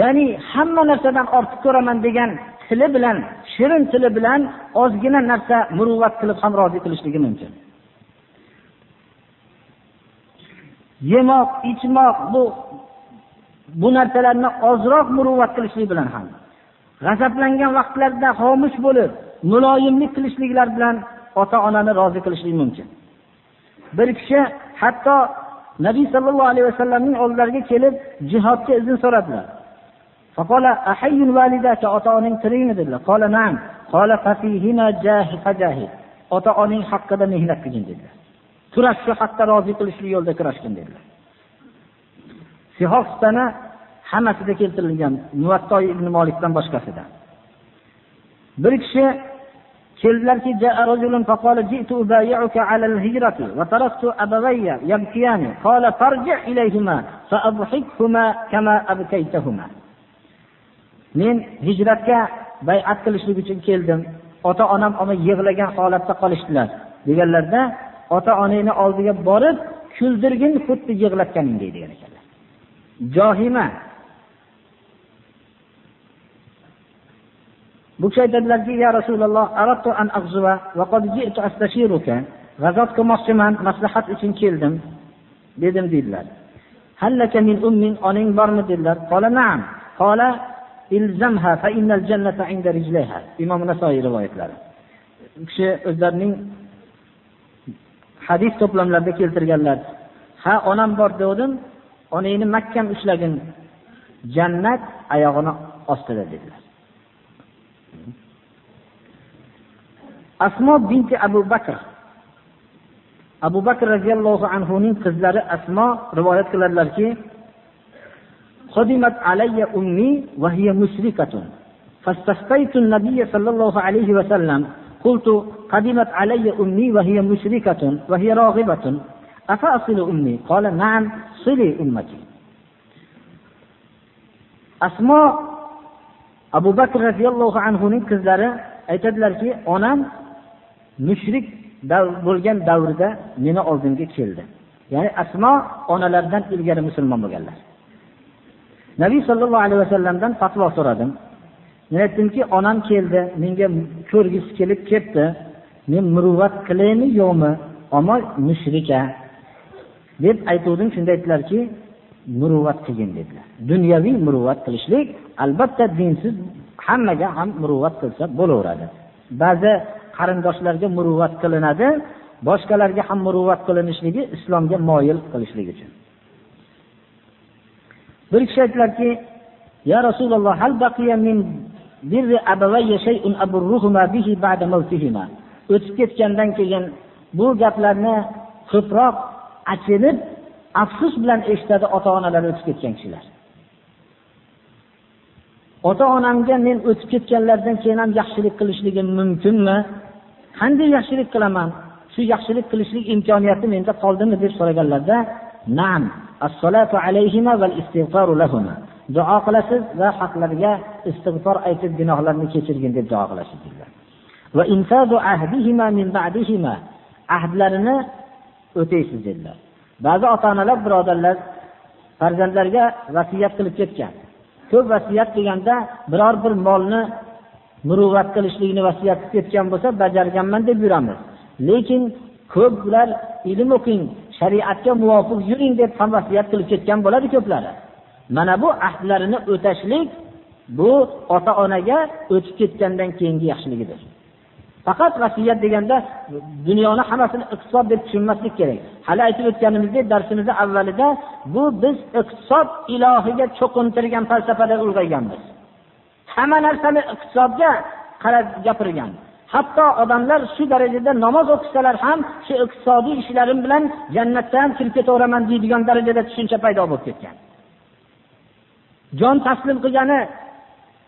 Ya'ni hamma narsadan ortiq ko'raman degan tili bilan shirin tili bilan ozgina narsa muruvvat qilib ham rozi qilishligi mumkin. Yemoq ichmoq bu bu narsalarni ozroq muruvvat qilishlik bilan ham. G'azablangan vaqtlarda xomush bo'lib muloyimlik qilishliklar bilan ota onani rozi qilishlik mumkin. Bir kishi hatto nabiy sollallohu alayhi vasallamning oldilariga kelib jihodga izn so'radilar. Ota onang tirikmi dedilar ota onang haqqida mehnat qilgin dedilar. Kurash shu haqda rozi qilishlik yo'lida kurashgin dedilar. Sihostana hammasida keltirilgan muvattoy ibn molikdan boshqasida. Bir kishi keldilarki faqala ji'tu 'ala al-hijrati wa abawayya qala kama men hijratga bay'at qilishlik uchun keldim. Ota onam ona yig'lagan holatda qolishdilar. Deganlarda ota onangni oldiga borib kuldirgin xuddi yig'latganingdek degan ekanlar. Johima bu kishi aytadilarki ya rasululloh arattu an ag'zuva va qad ji'tu astashiruka. G'azot qilmoqchiman maslahat uchun keldim. Dedim deydilar onang bormi? dedilar. Qola naam. Qola ilzamha fa innal jannata inda rijlaiha imom nasoiy rivoyatlari. U kishi o'zlarining hadis to'plamlarida keltirganlar ha onam bor degandim onangni mahkam ushlagin jannat oyog'ini ostida dedilar. اسما بنت ابو asmo ابو abu bakr. Abu bakr roziyallohu anhuning qizlari asmo rivoyat qiladilarki خدمت علي أمي وهي مشركة فاستسقيت النبي صلى الله عليه وسلم قلت قدمت علي أمي وهي مشركة وهي راغبة أفأصل أمي قال نعم صلي أمتي أسماء أبو بكر رضي الله عنه نكذر أيتد لكي أنا mushrik bo'lgan davrda meni oldimga keldi. Ya'ni asmo onalaridan ilgari musulmon bo'lganlar. Nabiy sollallohu alayhi vasallamdan fatvo so'radim. Men aytdimki onam keldi menga ko'rgisi kelib ketdi. Men muruvvat qilaymi yo'qmi? Ammo mushrika deb aytuvdim shunda aytdilarki muruvvat qilgin dedilar. Dunyoviy muruvvat qilishlik albatta dinsiz hammaga ham muruvvat qilsa bo'laveradi. Ba'zi qarindoshlarga muruvvat qilinadi boshqalarga ham muruvvat qilinishligi islomga moyil qilishlik uchun. Bir kishi aytdilarki ya rasululloh hal baqiya min birri abawayya shay'un aburruhuma bihi ba'da mawtihima? O'tib ketgandan keyin bu gaplarni ko'proq achinib afsus bilan eshitadi ota onalari o'tib ketgan kishilar. Ota onamga men o'tib ketganlaridan keyin ham yaxshilik qilishligim mumkinmi? Qanday yaxshilik qilaman? Shu yaxshilik qilishlik imkoniyati menda qoldimi deb so'raganlarda nam duo qilasiz va haqlariga istig'for aytib gunohlarni kechirgin deb duo qilasiz dedilar ahdlarini o'taysiz dedilar. Ba'zi ota onalar birodarlar farzandlarga vasiyat qilib ketgan. Ko'p vasiyat qilganda biror bir molni muruvvat qilishlikni vasiyat qilib ketgan bo'lsa bajarganman deb yuramiz. Lekin ko'plar ilm o'qing shariatga muvofiq yuring deb ham vasiyat qilib ketgan bo'ladi ko'plari. Mana bu ahdlarini o'tashlik bu ota onaga o'tib ketgandan keyingi yaxshiligidir. Faqat vasiyat deganda dunyoni hammasini iqtisod deb tushunmaslik kerak. Hali aytib o'tganimizdek darsimizni avvalida bu biz iqtisod ilohiga cho'qintirgan falsafada ulg'ayganmiz. Hamma narsani iqtisodga qarab gapirgan. Hatto odamlar shu darajada namoz o'qisalar ham shu iqtisodiy ishlarim bilan jannatdan ham kirib ketaveraman deydigan darajada tushuncha paydo bo'lib ketgan. Jon taslim qilgani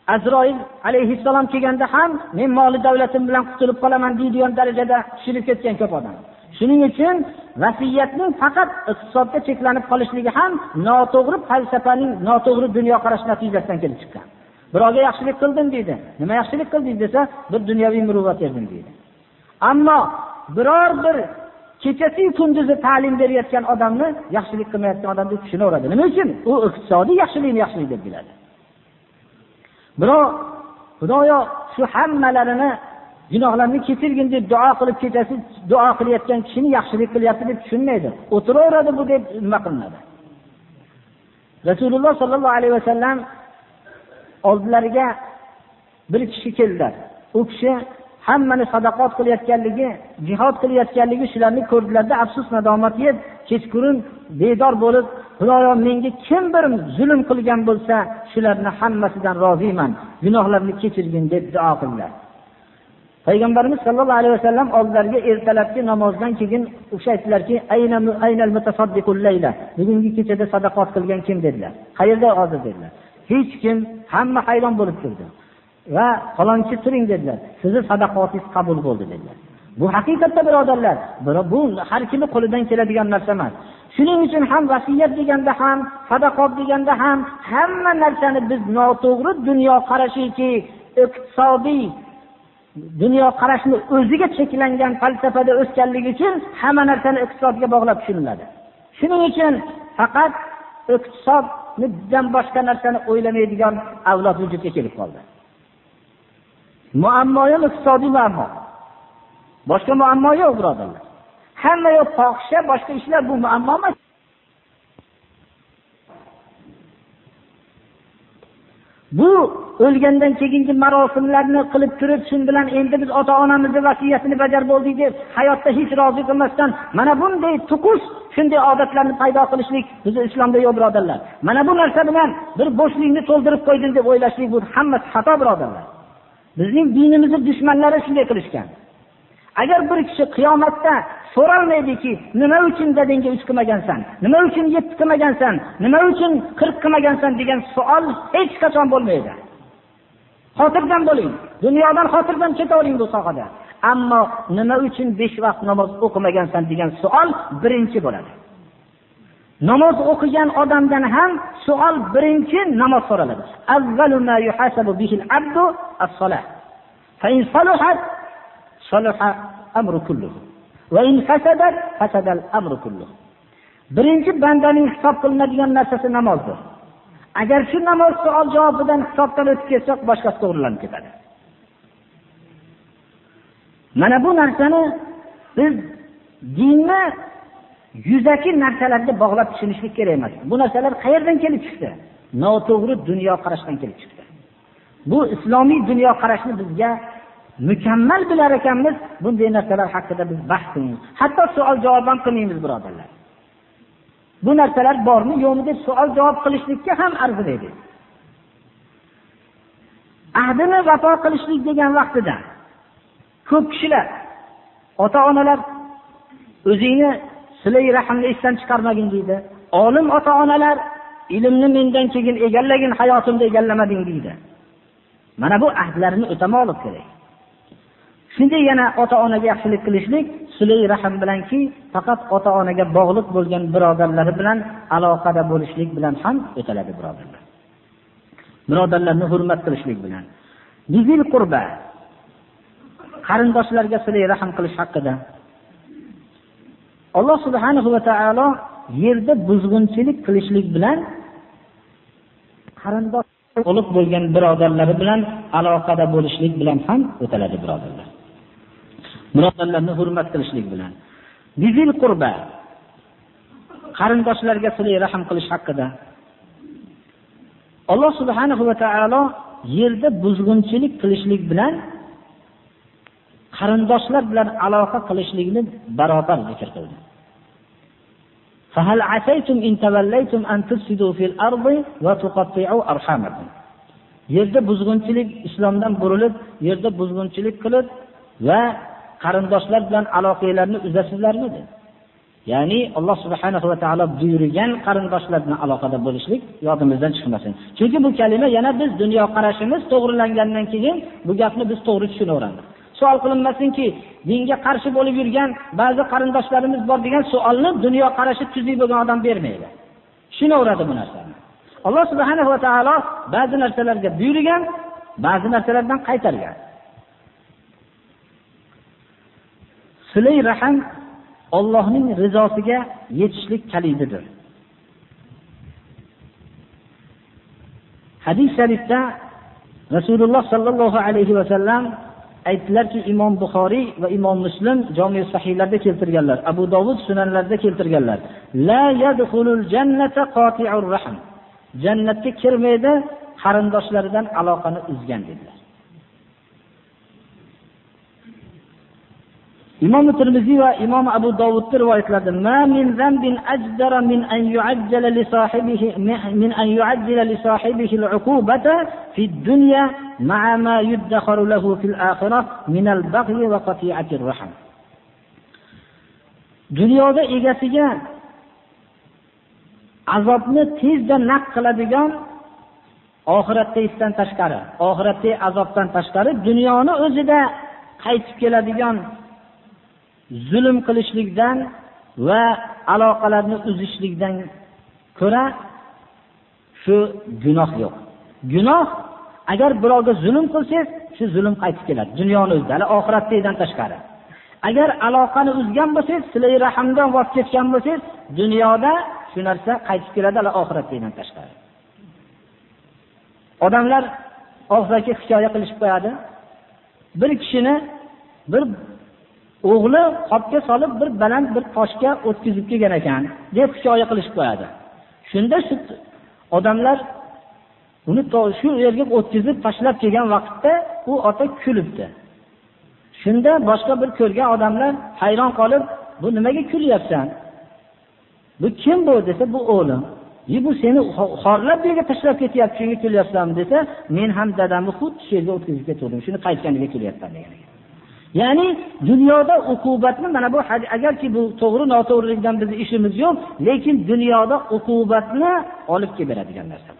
azroil alayhissalom kelganda ham men moli davlatim bilan qutulib qolaman deydigan darajada tushirib ketgan ko'p odam. Shuning uchun vasiyatning faqat iqtisodga cheklanib qolishligi ham noto'g'ri falsafaning noto'g'ri dunyoqarash natijasidan kelib chiqqan. Birovga yaxshilik qildim deydi. Nima yaxshilik qilding? desa bir dunyoviy muruvvat berdim deydi. Ammo biror bir kechasiyu kunduzi ta'lim berayotgan odamni yaxshilik qilmayotgan odam deb tushunaveradi nima uchun? U iqtisodiy yaxshilikni yaxshilik deb biladi. Biroq xudoyo shu hammalarini gunohlarni kechirgin deb duo qilib kechasi duo qilayotgan kishini yaxshilik qilyapti deb tushunmaydi. O'tiraveradi bu deb nima qilinadi? Rasululloh sollallohu alayhi vasallam oldilariga bir kishi keldilar. U kishi hammani sadaqat qilayotganligi jihod qilayotganligi shularni ko'rdilarda afsus nadomat yeb kechqurun bedor bo'lib xudoyo menga kim bir zulm qilgan bo'lsa shularni hammasidan roziyman. Gunohlarimni kechirgin deb duo qildilar payg'ambarimiz sollallohu alayhi vasallam oldilariga ertalabki namozdan keyin o'sha aytdilarki bugungi kechada sadaqot qilgan kim? dedilar. Qayerda hozir? dedilar. Hech kim hamma hayron bo'lib turdi va falonchi turing dedilar. Sizni sadaqotingiz qabul bo'ldi dedilar. Bu haqiqatda birodarlar bu har kimni qo'lidan keladigan narsa emas. Shuning uchun ham vasiyat deganda ham sadaqot deganda ham hamma narsani biz noto'g'ri dunyo qarashiki iqtisodiy dunyo qarashni o'ziga cheklangan falsafada o'sganligi uchun hamma narsani iqtisodga bog'lab tushuniladi. Shuning uchun faqat iqtisoddan boshqa narsani o'ylamaydigan avlod vujudga kelib qoldi. Muammo ham iqtisodiy muammo. Boshqa muammo yo'q birodarlar. Hamma yo'q fohisha boshqa ishlar bu muammo emas. Bu o'lgandan keyingi marosimlarni qilib turib shu bilan endi biz ota onamizni vasiyatini bajarib bo'ldik deb hayotda hech rozi qilmasdan mana bunday tuqus shunday odatlarni paydo qilishlik bizni islomda yo'q birodarlar. Mana bu narsa bilan bir bo'shlikni to'ldirib qo'ydim deb o'ylashlik bu hammasi xato birodarlar. Bizning dinimizni dushmanlari shunday qilishgan. Agar bir kishi qiyomatda so'ralmaydiki nima uchun dadangga uch qilmagansan nima uchun yetti qilmagansan nima uchun qirq qilmagansan degan savol hech qachon bo'lmaydi. Xotirjam bo'ling dunyodan xotirjam ketavering bu sohada. Ammo nima uchun besh vaqt namoz o'qimagansan degan savol birinchi bo'ladi. Namoz o'qigan odamdan ham savol birinchi namoz so'raladi. Birinchi bandaning hisob qilinadigan narsasi namozdir. Agar shu namoz savol javobidan hisobdan o'tib ketsa boshqasi to'g'rilanib ketadi. Mana bu narsani biz dinni yuzaki narsalarga bog'lab tushunishlik kerak emas. Bu narsalar qayerdan kelib chiqdi? Noto'g'ri dunyoqarashdan kelib chiqdi. Bu islomiy dunyoqarashni bizga mukammal bilar ekanmiz bunday narsalar haqida biz bahs qilmaymiz. Hatto savol javob ham qilmaymiz birodarlar. Bu narsalar bormi yo'qmi deb savol javob qilishlikka ham arzimaydi. Ahdini vafo qilishlik degan vaqtida ko'p kishilar ota onalar o'zingni silay rahmni esdan chiqarmagin deydi. Olim ota onalar ilmni mendan keyin egallagin hayotimda egallamading deydi. Mana bu ahdlarni o'tamoqlik kerak. Shunday yana ota onaga yaxshilik qilishlik silai rahm bilanki faqat ota onaga bog'liq bo'lgan birodarlari bilan aloqada bo'lishlik bilan ham o'taladi birodarlar. Birodarlarni hurmat qilishlik bilan. Qurba qarindoshlarga silay rahm qilish haqida. Alloh subhanahu va taolo yerda buzg'unchilik qilishlik bilan qarindosh ulug' bo'lgan birodarlari bilan aloqada bo'lishlik bilan ham o'taladi birodarlar. birodarlarni hurmat qilishlik bilan bizil qurba qarindoshlarga silay rahm qilish haqida alloh subhanahu va taolo yerda buzg'unchilik qilishlik bilan qarindoshlar bilan aloqa qilishlikni barobar zikr qildi فهل عسيتم إن توليتم أن تفسدوا في الأرض وتقطعوا أرحامكم yerda buzg'unchilik islomdan burilib yerda buzg'unchilik qilib va qarindoshlar bilan aloqalarni uzasizlarmi dedi ya'ni alloh subhanahu va taolo buyurgan qarindoshlar bilan aloqada bo'lishlik yodimizdan chiqmasin. Chunki bu kalima yana biz dunyoqarashimiz to'g'rilangandan keyin bu gapni biz to'g'ri tushunaveramiz. Savol qilinmasinki dinga qarshi bo'lib yurgan ba'zi qarindoshlarimiz bor degan savolni dunyoqarashi tuzuk bo'lgan odam bermaydi. Tushunaveradi bu narsani. Alloh subhanahu va taolo ba'zi narsalarga buyurgan ba'zi narsalardan qaytargan. Silay rahm Allohning rizosiga yetishlik kalididir. Hadis sharifda rasululloh sallallohu alayhi va sallam aytdilarki imom buxoriy va imom muslim jami sahihlarda keltirganlar abu dovud sunanlarda keltirganlar la yadkhulul jannata qati'ur rahm. Jannatga kirmaydi qarindoshlaridan aloqani uzgan dedilar imom termiziy va imom abu dovudni rivoyatlarida ma min zambin ajdara min an yu'ajjala li sahibihi min an yu'ajjala li sahibihi al-uqubata fi dunya ma'a ma yuddakharu lahu fil akhirah min al-baghi wa qati'ati ar-rahm dunyoda egasiga azobni tezda naq qiladigan oxiratda esdan tashqari oxiratda azobdan tashqari dunyoni o'zida qaytib keladigan zulm qilishlikdan va aloqalarni uzishlikdan ko'ra shu gunoh yo'q. Gunoh agar birovga zulm qilsangiz shu zulm qaytib keladi. Dunyoni o'zida hali oxiratdagidan tashqari. Agar aloqani uzgan bo'lsangiz silai rahmdan voz kechgan bo'lsangiz dunyoda shu narsa qaytib keladi hali oxiratdagidan tashqari. Odamlar og'zaki hikoya qilishib qo'yadi. Bir kishini bir o'g'li qopga solib bir baland bir toshga o'tkazib kelgan ekan deb hikoya qilishib qo'yadi. Shunda shu odamlar uni shu yerga o'tkazib tashlab kelgan vaqtda u ota kulibdi. Shunda boshqa bir ko'rgan odamlar hayron qolib bu nimaga kulyapsan? Bu kim bu? desa bu o'g'lim. E bu seni xorlab bu yerga tashlab ketyapti shunga kulyapsanmi? desa men ham dadamni xuddi shu yerga o'tkazib ketgandim shuni qaytganiga kulyapman degan ekan. Ya'ni dunyoda uqubatni mana bu agarki bu to'g'ri noto'g'rilikdan bizni ishimiz yo'q lekin dunyoda uqubatni olib kelib beradigan narsa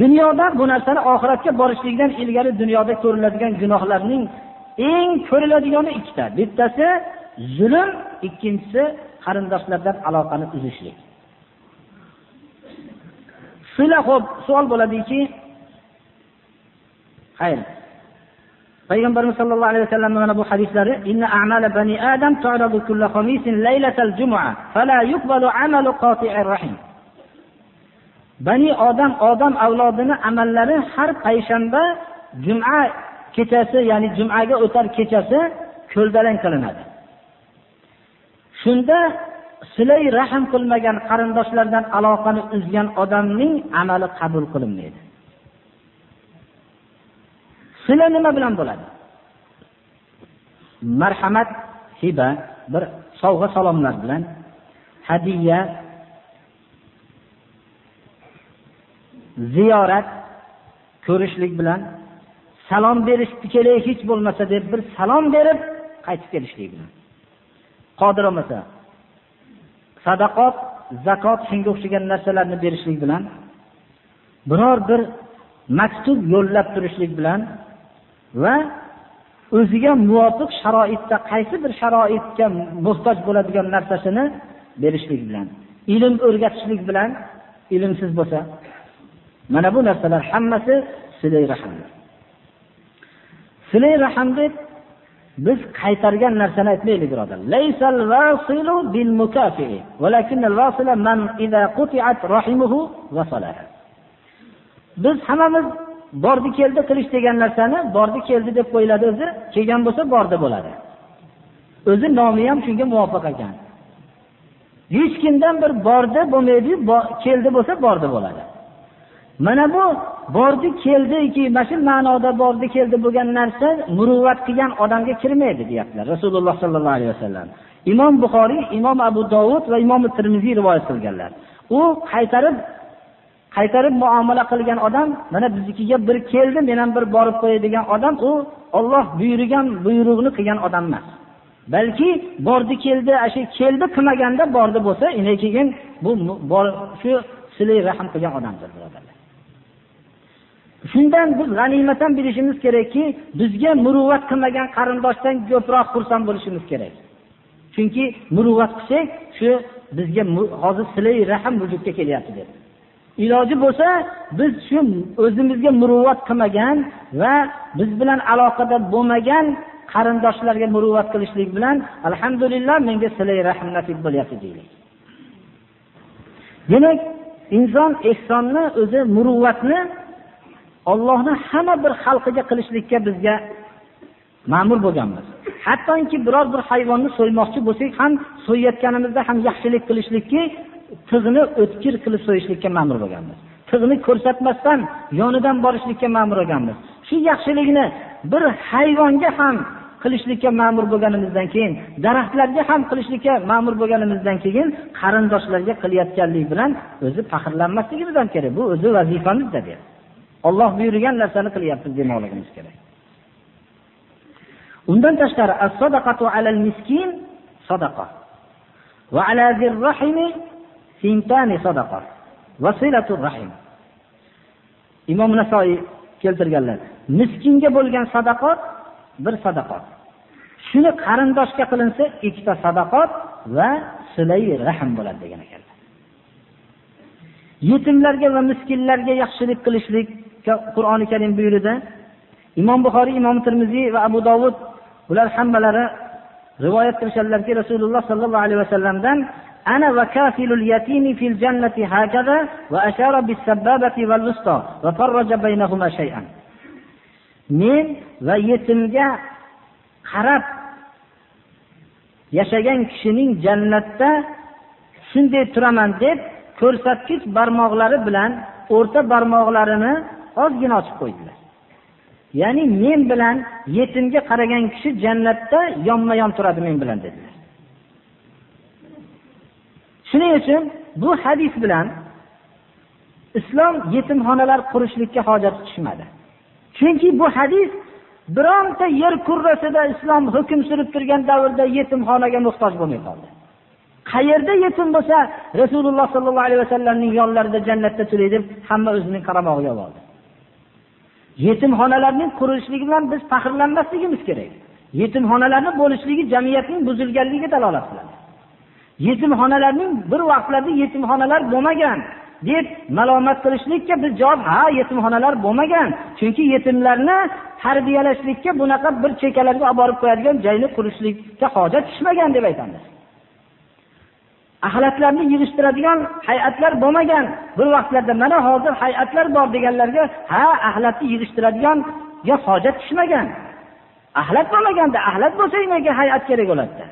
dunyoda bu narsani oxiratga borishlikdan ilgari dunyoda ko'riladigan gunohlarning eng ko'riladigani ikkita bittasi zulm ikkinchisi qarindoshlardan aloqani uzishlik. Shular ho'p savol bo'ladiki xayr. Payg'ambarimiz sollallohu alayhi vasallamni mana bu hadislari inna a'mala bani adam tu'radu kulla khamisin laylatal jum'a fala yuqbalu amalu qati'ir rahim. Bani odam odam avlodini amallari har payshanba juma kechasi ya'ni jumaga o'tar kechasi ko'ldalang qilinadi. Shunda silay rahm qilmagan qarindoshlardan aloqani uzgan odamning amali qabul qilinmaydi. Sila nima bilan bo'ladi? Marhamat hiba bir sovg'a salomlar bilan. Hadiya ziyorat ko'rishlik bilan. Salom berishni kerak hech bo'lmasa deb bir salom berib qaytib kelishlik bilan. Qodir bo'lmasa sadaqot zakot shunga o'xshagan narsalarni berishlik bilan. Biror bir maktub yo'llab turishlik bilan. Va o'ziga muvofiq sharoitda qaysi bir sharoitga muhtoj bo'ladigan narsasini berishlik bilan ilm o'rgatishlik bilan ilmsiz bo'lsa mana bu narsalar hammasi silay rahamdir silay raham deb biz qaytargan narsani aytmaylik birodarlar biz hammamiz bordi keldi qilish degan narsani bordi keldi deb qo'yiladi. O'zi kelgan bo'lsa bordi bo'ladi. O'zi nomi ham shunga muvofiq ekan. Hech kimdan bir bordi bo'lmaydi keldi bo'lsa bordi bo'ladi. Mana bu bordi keldiki mana shu ma'noda bordi keldi bo'lgan narsa muruvvat qilgan odamga kirmaydi deyaptilar rasululloh sollallohu alayhi vasallam. Imom buxoriy imom abu dovud va imom termiziy rivoyat qilganlar. U qaytarib qaytarib muomala qilgan odam mana biznikiga bir keldi men ham bir borib qo'yay degan odam u olloh buyurgan buyruqni qilgan odam emas. Balki bordi keldi shu keldi qilmaganda bordi bo'lsa keyin bu shu silay rahm qilgan odamdir birodarlar. Shundan biz g'animatdan bilishimiz kerakki bizga muruvvat qilmagan qarindoshdan ko'proq xursand bo'lishimiz kerak. Chunki muruvvat qilsak shu bizga hozir silay rahm vujudga kelyapti deb. Iloji bo'lsa biz shu o'zimizga muruvvat qilmagan va biz bilan aloqada bo'lmagan qarindoshlarga muruvvat qilishlik bilan alhamdulillah menga silay rahm nasib bo'lyapti deylik. Demak inson ehsonni o'zi muruvvatni ollohni hamma bir xalqiga qilishlikka bizga ma'mur bo'lganmiz. Hattoki biror bir hayvonni so'ymoqchi bo'lsak ham so'yayotganimizda ham yaxshilik qilishlikki tig'ni o'tkir qilib so'yishlikka ma'mur bo'lganmiz. Tig'ni ko'rsatmasdan yonidan borishlikka ma'mur bo'lganmiz. Shu yaxshilikni bir hayvonga ham qilishlikka ma'mur bo'lganimizdan keyin daraxtlarga ham qilishlikka ma'mur bo'lganimizdan keyin qarindoshlarga qilayotganlik bilan o'zi faxrlanmasligimiz ham kerak. Bu o'zi vazifamizda deb olloh buyurgan narsani qilyapmiz demoqligimiz kerak. Undan tashqari miskin sadaqa. Va ala zirrahimi sintani sadaqa. Va silatur rahim. Imom nasoiy keltirganlar miskinga bo'lgan sadaqot bir sadaqot. Shuni qarindoshga qilinsa ikkita sadaqot va silai rahm bo'ladi degan ekanlar. Yetimlarga va miskinlarga yaxshilik qilishlikka qur'oni karim buyurdi. Imom buxoriy imom termiziy va abu dovud bular hammalari rivoyat qilishadilarki rasululloh sollallohu alayhi vasallamdan أنا وكافل اليتيم في الجنة هكذا وأشار بالسبابة والوسطى وفرج بينهما شيئا men va yetimga qarab yashagan kishining jannatda shunday turaman deb ko'rsatkich barmoqlari bilan o'rta barmoqlarini ozgina ochib qo'ydilar ya'ni men bilan yetimga qaragan kishi jannatda yonma yon turadi men bilan dedilar shuning uchun bu hadis bilan islom yetimxonalar qurishlikka hojat tushmadi. Chunki bu hadis bironta yer kurrasida islom hukm surib turgan davrda yetimxonaga muhtoj bo'lmay qoldi. Qayerda yetim bo'lsa rasululloh sollallohu alayhi vasallamning yonlarida jannatda turay deb hamma o'zining qaramog'iga oldi. Yetimxonalarning qurilishligi bilan biz faxrlanmasligimiz kerak. Yetimxonalarni bo'lishligi jamiyatning buzilganligiga dalolat qiladi. Yetimxonalarning bir vaqtlarda yetimxonalar bo'lmagan deb malomat qilishlikka biz javob ha yetimxonalar bo'lmagan. Chunki yetimlarni tarbiyalashlikka bunaqa bir chekkalarga olib borib qo'yadigan joyni qurishlikka hojat tushmagan deb aytamiz. Axlatlarni yig'ishtiradigan hay'atlar bo'lmagan. Bir vaqtlarda mana hozir hay'atlar bor deganlarga ha axlatni yig'ishtiradiganga hojat tushmagan. Axlat bo'lmaganda axlat bo'lsa nega hay'at kerak bo'ladida.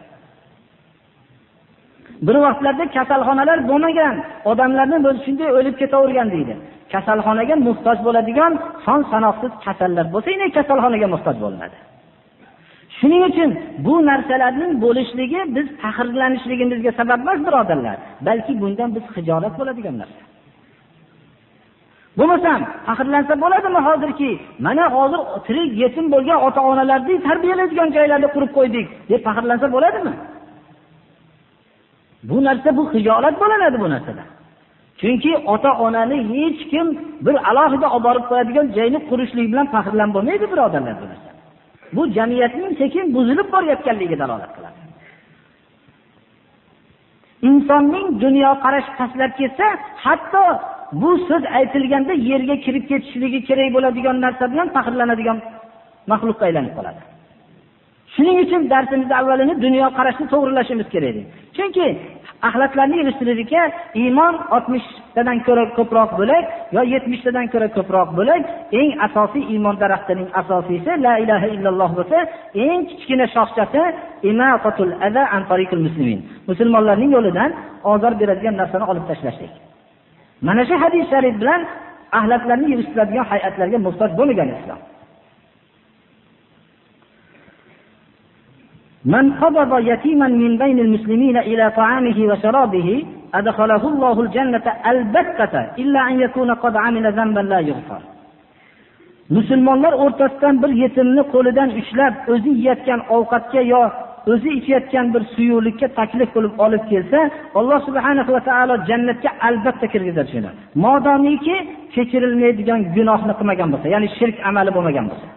Bir vaqtlarda kasalxonalar bo'lmagan odamlarni shunday o'lib ketavergan deydi. Kasalxonaga muhtoj bo'ladigan son sanoqsiz kasallar bo'lsa kasalxonaga muhtoj bo'linadi. Shuning uchun bu narsalarning bo'lishligi biz faxrlanishligimizga sabab emas birodarlar. Balki bundan biz hijolat bo'ladigan narsa. Bo'lmasam faxrlansa bo'ladimi hozirki? Mana hozir tirik yetim bo'lgan ota onalarni tarbiyalaydigan joylarni qurib qo'ydik deb faxrlansa bo'ladimi? Bu narsa bu hijolat bo'lanadi bu narsada chunki ota onani hech kim bir alohida olib borib qo'yadigan joyni qurishlik bilan faxrlanib bo'lmaydi birodarlar bu narsa. Bu jamiyatning sekin buzilib borayotganligiga dalolat qiladi. Insonning dunyoqarashi pastlab ketsa hatto bu so'z aytilganda yerga kirib ketishligi kerak bo'ladigan narsa bilan faxrlanadigan maxluqqa aylanib qoladi. Shuning uchun darsimizni avvalini dunyoqarashni to'g'rilashimiz kerak edi chunki axlatlarni yig'ishtirishga iymon oltmishtadan ko'ra ko'proq bo'lak yo yetmishtadan ko'ra ko'proq bo'lak eng asosiy iymon daraxtining asosiysi la ilaha illalloh bo'lsa eng kichkina shoxchasi musulmonlarning yo'lidan ozor beradigan narsani olib tashlashlik. Mana shu hadis sharif bilan axlatlarni yig'ishtiradigan hay'atlarga muhtoj bo'lmagan islom. من قبض يتيما من بين المسلمين إلى طعامه وشرابه أدخله الله الجنة البتة إلا أن يكون قد عمل ذنبا لا يغفر musulmonlar o'rtasidan bir yetimni qo'lidan ushlab o'zi yeyotgan ovqatga yo o'zi ichayotgan bir suyuqlikka taklif qilib olib kelsa alloh subhana va taolo jannatga albatta kirgizadi shuni modomiki kechirilmaydigan gunohni qilmagan bo'lsa ya'ni shirk amali bo'lmagan bo'lsa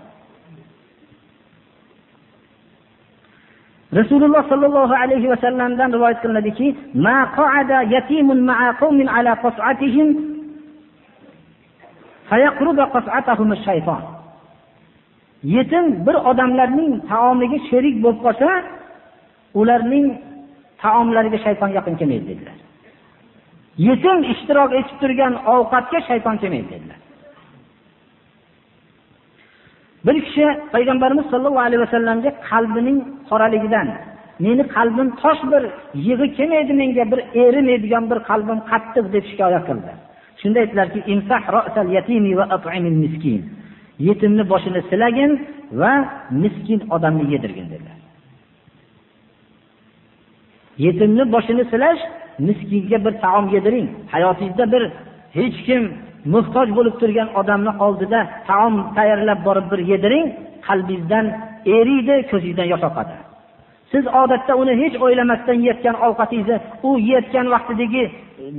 Rasululloh sollallohu alayhi vasallamdan rivoyat qilinadiki yetim bir odamlarning taomiga sherik bo'lib qolsa ularning taomlariga shayton yaqin kelmaydi dedilar. Yetim ishtirok etib turgan ovqatga shayton kelmaydi dedilar. Bir kishi payg'ambarimiz sollallohu alayhi vasallamga qalbining qoraligidan meni qalbim tosh bir yig'i kelmaydi menga bir erimaydigan bir qalbim qattiq deb shikoyat qildi. Shunda aytdilarki yetimni boshini silagin va miskin odamni yedirgin dedilar. Yetimni boshini silash miskinga bir taom yediring. Hayotingizda bir hech kim muhtoj bo'lib turgan odamni oldida taom tayyorlab borib bir yediring qalbingizdan eriydi ko'zingizdan yosh oqadi. Siz odatda uni hech o'ylamasdan yeyotgan ovqatingizni u yeyotgan vaqtidagi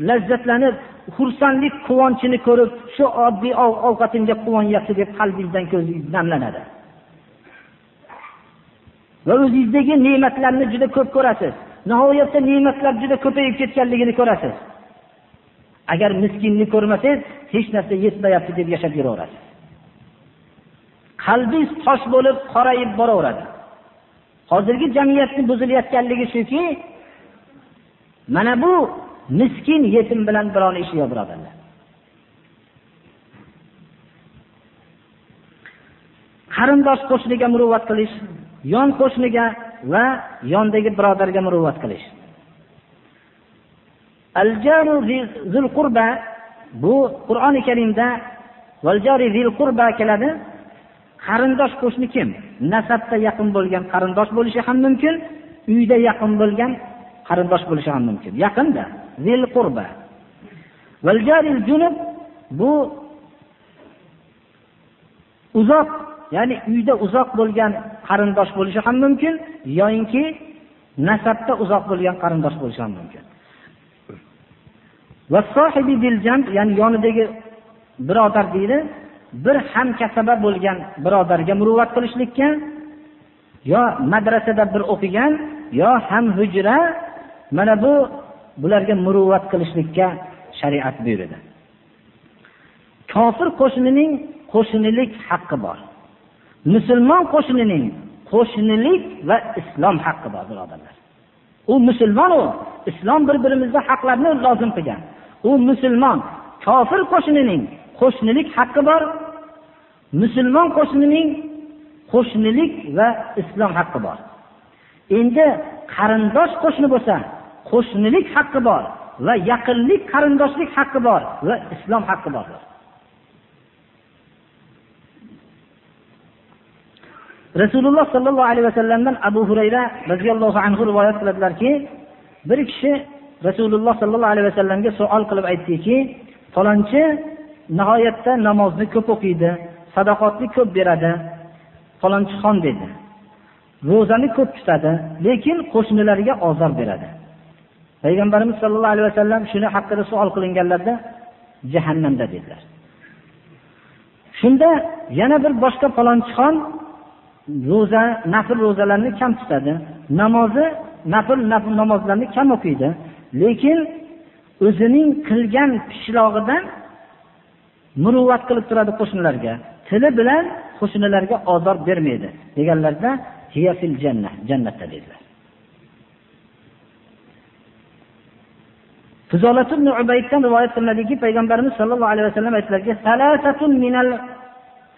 lazzatlanib xursandlik quvonchini ko'rib shu oddiy ovqatimga quvonyapti deb qalbingizdan ko'zingiz namlanadi va o'zingizdagi ne'matlarni juda ko'p ko'rasiz. Nihoyatda ne'matlar juda ko'payib ketganligini ko'rasiz. Agar miskinni ko'rmasangiz hech narsa yetmayapti deb yashab yuraverasiz. Qalbingiz tosh bo'lib qorayib boraveradi. Hozirgi jamiyatni buzilayotganligi shuki mana bu miskin yetim bilan birovni ishi yo'q birodarlar. Qarindosh qo'shniga muruvvat qilish yon qo'shniga va yondagi birodarga muruvvat qilish. Al qurba bu qur'oni karimda qurba keladi. Qarindosh qo'shni kim? Nasabda yaqin bo'lgan qarindosh bo'lishi ham mumkin uyda yaqin bo'lgan qarindosh bo'lishi ham mumkin. Yaqinda zil qurba junub bu uzoq ya'ni uyda uzoq bo'lgan qarindosh bo'lishi ham mumkin yoyinki nasabda uzoq bo'lgan qarindosh bo'lishi ham mumkin. Ya'ni yonidagi birodar deydi bir hamkasaba bo'lgan birodarga muruvvat qilishlikka yo madrasada bir o'qigan yo ham hujra mana bu bularga muruvvat qilishlikka shariat buyurdi kofir qo'shnining qo'shnilik haqqi bor. Musulmon qo'shnining qo'shnilik va islom haqqi bor birodarlar. U musulmon u islom bir birimizni haqlarni lozim qilgan. U musulmon. Kofir qo'shnining qo'shnilik haqqi bor. Musulmon qo'shnining qo'shnilik va islom haqqi bor. Endi qarindosh qo'shni bo'lsa qo'shnilik haqqi bor va yaqinlik qarindoshlik haqqi bor va islom haqqi bor. Rasululloh sollallohu alayhi vasallamdan abu hurayra roziyallohu anhu rivoyat qiladilarki bir kishi rasululloh sollallohu alayhi vasallamga savol qilib aytdiki falonchi nihoyatda namozni ko'p o'qiydi sadoqatni ko'p beradi falonchi xon dedi. Ro'zani ko'p tutadi lekin qo'shnilariga ozor beradi. Payg'ambarimiz sollallohu alayhi vasallam shuni haqida savol qilinganlarda jahannamda dedilar. Shunda yana bir boshqa falonchixon ro'za nafl ro'zalarni kam tutadi. Namozi nafl namozlarni kam o'qiydi. Lekin o'zining qilgan pishlog'idan muruvvat qilib turadi qo'shnilarga tili bilan qo'shnilarga ozor bermaydi deganlarda jannatda dedilar Fuzolat ibn Ubayddan rivoyat qilinadiki, payg'ambarimiz sollallohu alayhi vasallam aytdilarki, "Salasatun minal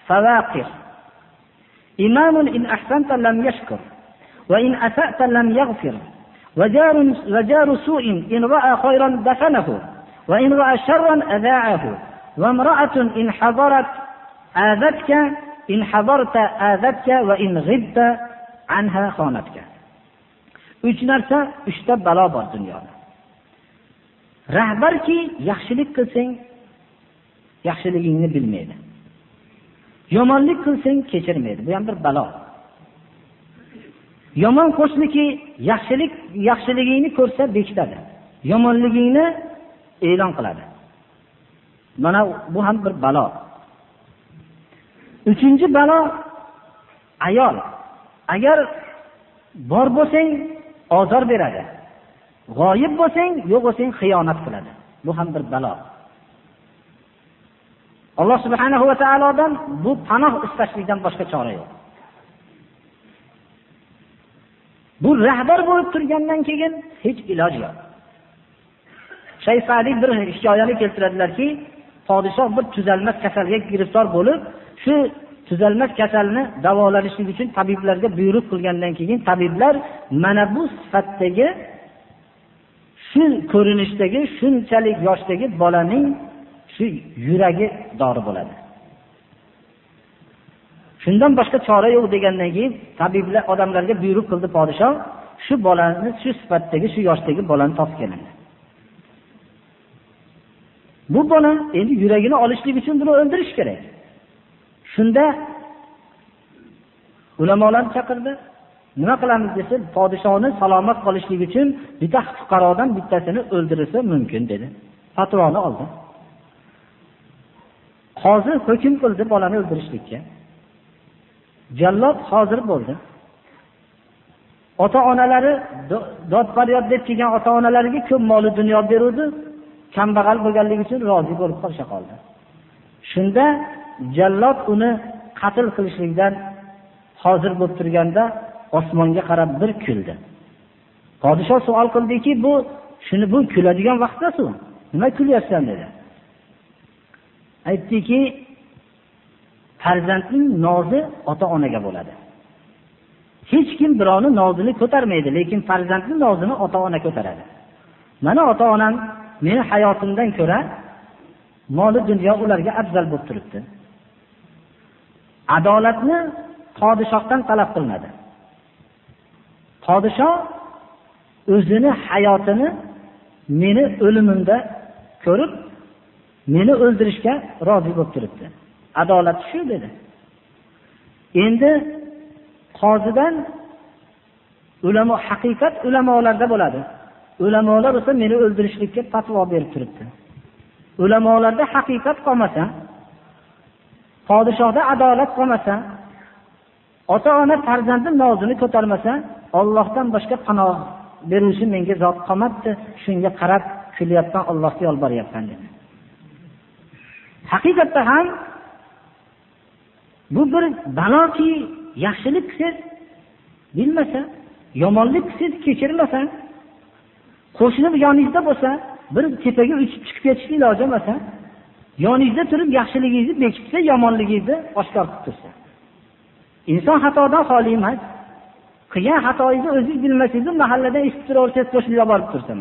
fawaqir. Imamun in ahsanta lam yashkur va in asa'ta lam yaghfir. وجار وجار سوء إن رأى خيرا دفنه وإن رأى شرا أذاعه وامرأة إن حضرت آذتك إن حضرت آذتك وإن غبت عنها خانتك uch narsa uchta balo bor dunyoda rahbarki yaxshilik qilsang yaxshiligingni bilmaydi yomonlik qilsang kechirmaydi bu ham bir balo Yomon qo'shniki yaxshilik yaxshiligingni ko'rsa bekitadi. Yomonligingni e'lon qiladi. Mana bu ham bir balo. Uchinchi balo ayol. Agar bor bo'lsang ozor beradi. G'oyib bo'lsang yo'q bo'lsang xiyonat qiladi. Bu ham bir balo. Alloh subhanahu va taolodan bu panoh istashlikdan boshqa chora yo'q. Bu rahbar bo'lib turgandan keyin hech iloj yo'q. Shayfali bir hikoyani keltiradilarki podshoh bir tuzalmas kasalga giriftor bo'lib shu tuzalmas kasalni davolanishlik uchun tabiblarga buyruq qilgandan keyin tabiblar mana bu sifatdagi shu ko'rinishdagi shunchalik yoshdagi bolaning shu yuragi dori bo'ladi. Shundan boshqa chora yo'q degandan keyin tabiblar odamlarga buyruq qildi podshoh shu bolani shu sifatdagi shu yoshdagi bolani topib kelindi bu bola endi yuragini olishlik uchun buni o'ldirish kerak. Shunda ulamolarni chaqirdi. Nima qilamiz desa podshohni salomat qolishligi uchun bitta fuqarodan bittasini o'ldirsa mumkin dedi. Fatvoni oldi. Qozi hukm qildi bolani o'ldirishlikka. Jallod hozir bo'ldi. Ota onalari dod faryod deb kelgan ota onalariga ko'p moli dunyo beruvdi. Kambag'al bo'lganligi uchun rozi bo'lib qolisha qoldi. Shunda jallod uni qatl qilishlikdan hozir bo'lib turganda osmonga qarab bir kuldi. Podshoh savol qildiki bu shuni bu kuladigan vaqtdasi nima kulyapsan? dedi. Aytdiki farzandning nozi ota onaga bo'ladi. Hech kim birovni nozini ko'tarmaydi lekin farzandni nozini ota ona ko'taradi. Mana ota onam meni hayotimdan ko'ra moli dunyo ularga afzal bo'lib turibdi. Adolatni podshohdan talab qilinadi podshoh o'zini hayotini meni o'limimda ko'rib meni o'ldirishga rozi bo'lib turibdi. Adolat shu dedi. Endi qozidan ulamo haqiqat ulamolarda bo'ladi. Ulamolar esa meni o'ldirishlikka fatvo berib turibdi. Ulamolarda haqiqat qolmasa podshohda adolat qolmasa ota ona farzandi nozini ko'tarmasa ollohdan boshqa panoh beruvchi menga zot qolmabdi shunga qarab kulyapman allohga yolboryapman dedi. Haqiqatda ham bu bir baloki yaxshilik qilsangiz bilmasa yomonlik qilsangiz kechirmasa qo'shni yoningizda bo'lsa bir tepaga uchib chiqib ketishni iloji bo'lmasa yoningizda turib yaxshiligingizni bekitsa yomonligingizni oshkor qilib tursa. Inson xatodan xoli emas qilgan xatoyingizni o'zingiz bilmasangiz mahalladan eshitib turaversangiz qo'shnilar borib tursa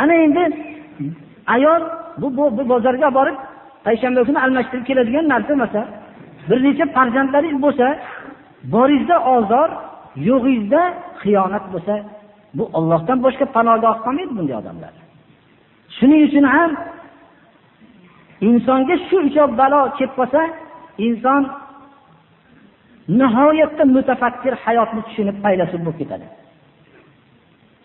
ana endi ayol bu, bu, bu bozorga borib payshanba kuni almashtirib keladigan narsa emas bir necha farzandlaringiz bo'lsa boringizda ozor yo'g'ingizda xiyonat bo'lsa bu ollohdan boshqa panogoh qolmaydi bunday odamlar. Shuning uchun ham insonga shu uchoq balo kelib qolsa inson nihoyatda mutafakkir hayotni tushunib faylasuf bo'lib ketadi.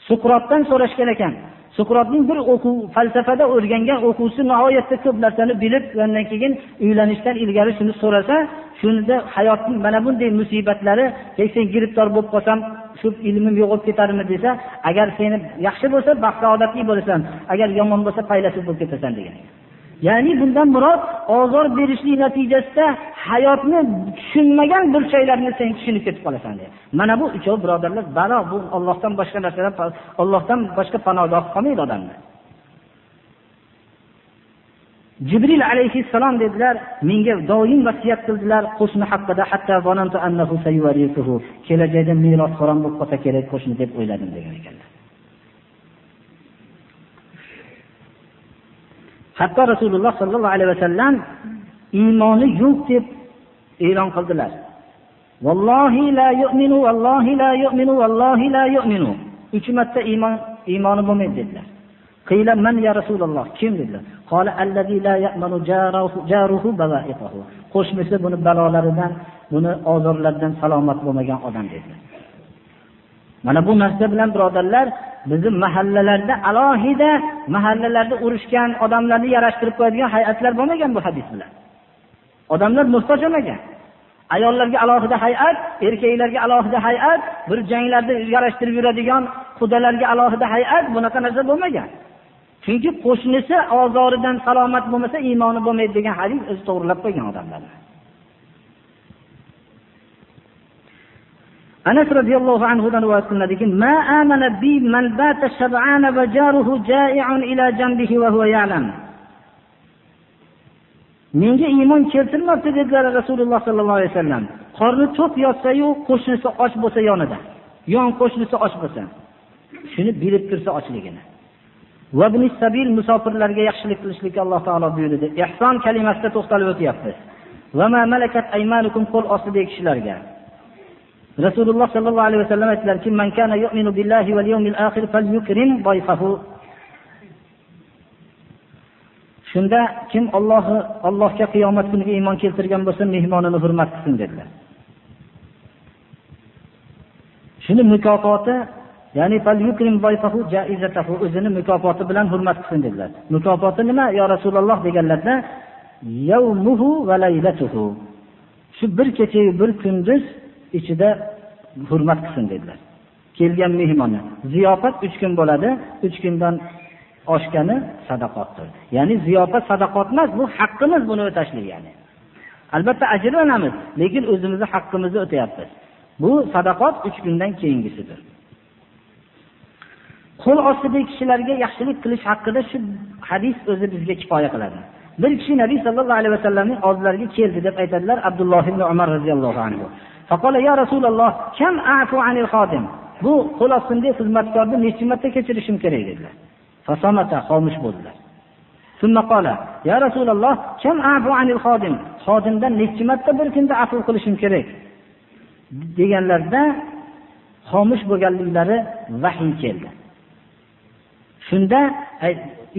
Suqrotdan so'rashgan ekan suqrotning bir o'quv falsafada o'rgangan o'quvchisi nihoyatda ko'p narsani bilib undan keyin uylanishdan ilgari shuni so'rasa shunda hayotning mana bunday musibatlari sen giribdor bo'lib qolsam shu ilmim yo'qolib ketarmi? desa agar seni yaxshi bo'lsa baxt saodatli bo'lasan. Agar yomon bo'lsa faylasuf bo'lib ketasan. degan. Ya'ni bundan murod ozor berishlik natijasida hayotni tushunmagan bir burchaklarni sen tushunib ketib qolasan deydi mana bu uchov birodarlar balo bu ollohdan boshqa narsadan ollohdan boshqa panogoh qolmaydi odamni jibril alayhissalom dedilar menga doim vasiyat qildilar qo'shni haqida hatto kelajakda merosxo'ron bo'lib qolsa kerak qo'shni deb o'yladim degan ekanlar. hatto rasululloh sollallohu alayhi vasallam iymoni yo'q deb e'lon qildilar vallohi la yu'minu vallohi la yu'minu vallohi la yu'minu uch marta iymon iymoni bo'lmaydi dedilar قيل من يا رسول الله kim dedilar قال الذي لا يأمن جاره بوائقه qo'shnisi buni balolaridan buni ozorlardan salomat bo'lmagan odam dedilar mana bu narsa bilan birodarlar bizni mahallalarda alohida mahallalarda urushgan odamlarni yarashtirib qo'yadigan hay'atlar bo'lmagan bu hadis bilan odamlar muhtoj bo'lmagan. Ayollarga alohida hay'at erkaklarga alohida hay'at bir janglarda yarashtirib yuradigan qudalarga alohida hay'at bunaqa narsa bo'lmagan. Chunki qo'shnisi ozoridan salomat bo'lmasa iymoni bo'lmaydi degan hadis o'zi to'g'irlab qo'ygan odamlarni. Anas roziyallohu anhudan rivoyat qilinadiki ma amana bi man bata shab'ana va jaruhu ja'i'un ila janbihi va huwa ya'lam. Menga iymon keltirmabdi dedilar rasululloh sollallohu alayhi vasallam. Qorni to'q yotsayu qo'shnisi och bo'lsa yonida. Yon qo'shnisi och bo'lsa. Shuni bilib tursa ochligini. Va sabil musofirlarga yaxshilik qilishlikka alloh taolo buyurdi. Ehson kalimasida to'xtalib o'tyapmiz qo'l ostidagi kishilarga. Rasululloh sollallohu alayhi vasallam aytdilarki shunda kim ollohi allohga qiyomat kuniga iymon keltirgan bo'lsa mehmonini hurmat qilsin dedilar. Shuni mukofoti ya'ni o'zini mukofoti bilan hurmat qilsin dedilar. Mukofoti nima yo rasululloh? deganlarda shu bir kechayu bir kunduz ichida hurmat qilsin dedilar. Kelgan mehmonni ziyofat uch kun bo'ladi uch kundan oshgani sadaqotdir. Ya'ni ziyofat sadaqot emas bu haqqimiz buni o'tashlik ya'ni. Albatta ajrlanamiz lekin o'zimizni haqqimizni o'tayapmiz bu sadaqot uch kundan keyingisidir. Qo'l ostidagi kishilarga yaxshilik qilish haqida shu hadis o'zi bizga kifoya qiladi. Bir kishi nabiy sollallohu alayhi vasallamning oldilariga keldi deb aytadilar abdulloh ibn umar roziyallohu anhu. Rasululloh kam afu anil xodim? Bu qo'l ostimdagi xizmatkorni necha marta kechirishim kerak? dedilar. Fasomata xomush bo'ldilar. Ya rasululloh kam afu anil xodim? Xodimdan necha marta bir kunda afu qilishim kerak? deganlarda xomush bo'lganliklari vahiy keldi. Shunda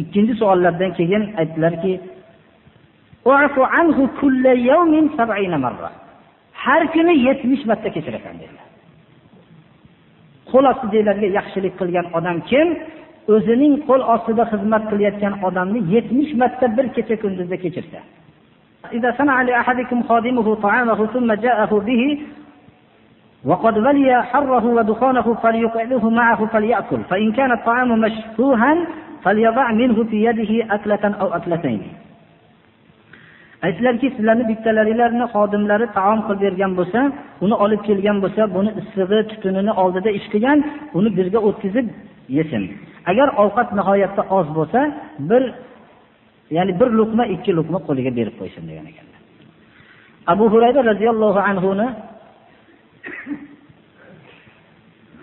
ikkinchi savollardan keyin aytdilarki har kuni yetmish marta kechirasan dedilar qo'l ostidagilarga yaxshilik qilgan odam kim o'zining qo'l ostida xizmat qilayotgan odamni yetmish marta bir kecha kunduzda kechirsa وقد ولي حره ودخانه فليقعده معه فليأكل فإن كان الطعام مشفوها فليضع منه في يده أكلة أو أكلتين aytdilarki sizlarni bittalaringlarni xodimlari taom qilib bergan bo'lsa uni olib kelgan bo'lsa buni issig'i tutunini oldida ish qilgan uni birga o'tkazib yesin. Agar ovqat nihoyatda oz bo'lsa bir ya'ni bir luqma ikki luqma qo'liga berib qo'ysin degan ekanlar. Abu hurayra roziyallohu anhuni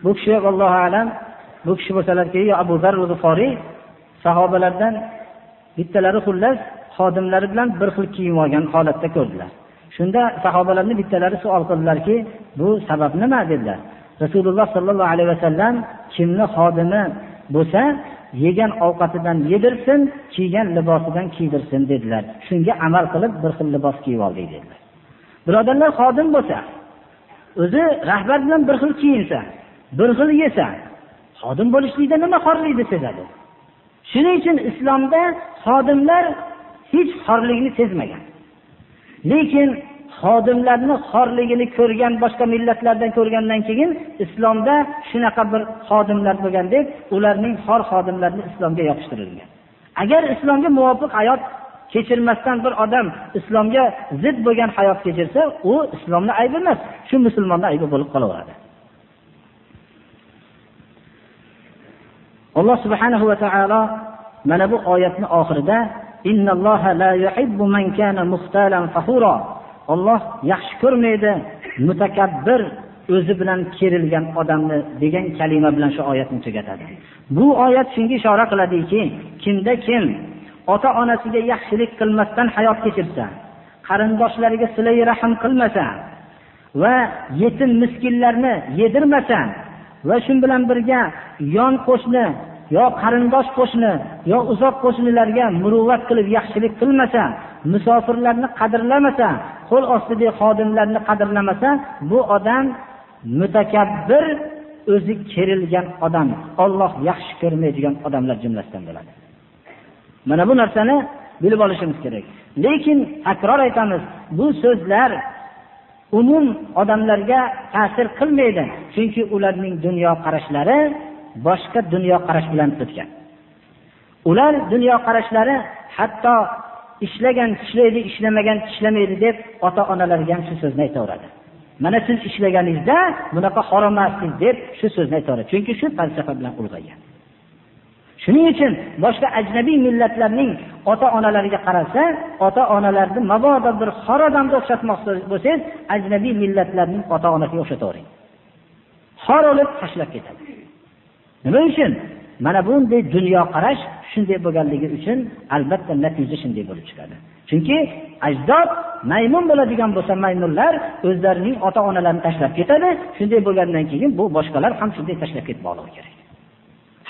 bu kishi allohu alam bu kishi bo'lsalarki yo abu zar sahobalardan bittalari xullas xodimlari bilan bir xil kiyim olgan holatda ko'rdilar. Shunda sahobalarni bittalari savol qildilarki bu sabab nima? dedilar. Rasululloh sollallohu alayhi vasallam kimni xodimi bo'lsa yegan ovqatidan yedirsin kiygan libosidan kiydirsin dedilar. Shunga amal qilib bir xil libos kiyib oldik dedilar. Birodarlar xodim bo'lsa o'zi rahbar bilan bir xil kiyinsa bir xil yesa xodim bo'lishlikda nima xorlikni sezadi shuning uchun islomda xodimlar hech xorlikni sezmagan. Lekin xodimlarni xorligini ko'rgan boshqa millatlardan ko'rgandan keyin islomda shunaqa bir xodimlar bo'lgan deb ularning xor xodimlarini islomga yopishtirilgan agar islomga muvofiq hayot kechirmasdan bir odam islomga zid bo'lgan hayot kechirsa u islomni aybi emas shu musulmonni aybi bo'lib qolaveradi. Alloh subhanahu va taolo mana bu oyatni oxirida olloh yaxshi ko'rmaydi mutakabbir o'zi bilan kerilgan odamni degan kalima bilan shu oyatni tugatadi. Bu oyat shunga ishora qiladiki kimda kim ota onasiga yaxshilik qilmasdan hayot kechirsa qarindoshlariga silai rahm qilmasa va yetim miskinlarni yedirmasa va shu bilan birga yon qo'shni yo qarindosh qo'shni yo uzoq qo'shnilarga muruvvat qilib yaxshilik qilmasa musofirlarni qadrlamasa qo'l ostidagi xodimlarni qadrlamasa bu odam mutakabbir o'zi kerilgan odam olloh yaxshi ko'rmaydigan odamlar jumlasidan bo'ladi. Mana bu narsani bilib olishimiz kerak. Lekin takror aytamiz bu so'zlar umum odamlarga ta'sir qilmaydi chunki ularning dunyoqarashlari boshqa dunyoqarash bilan o'tgan ular dunyoqarashlari hatto ishlagan ishlaydi ishlamagan ishlamaydi deb ota onalariga ham shu so'zni aytaveradi. Mana siz ishlaganingizda bunaqa harom emas deb shu so'zni aytaveradi. Chunki shu falsafa bilan ulg'aygan. Shuning uchun boshqa ajnabiy millatlarning ota onalariga qarasa ota onalarni mabodo bir xor odamga o'xshatmoqchi bo'lsangiz ajnabiy millatlarning ota onasiga o'xshatavering. Xor olib tashlab ketadi. Nima uchun? Mana bunday dunyoqarash shunday bo'lganligi uchun albatta natija shunday bo'lib chiqadi. Chunki ajdod maymun bo'ladigan bo'lsa maymunlar o'zlarining ota onalarini tashlab ketadi. Shunday bo'lgandan keyin bu boshqalar ham shunday tashlab ketib oligi kerak.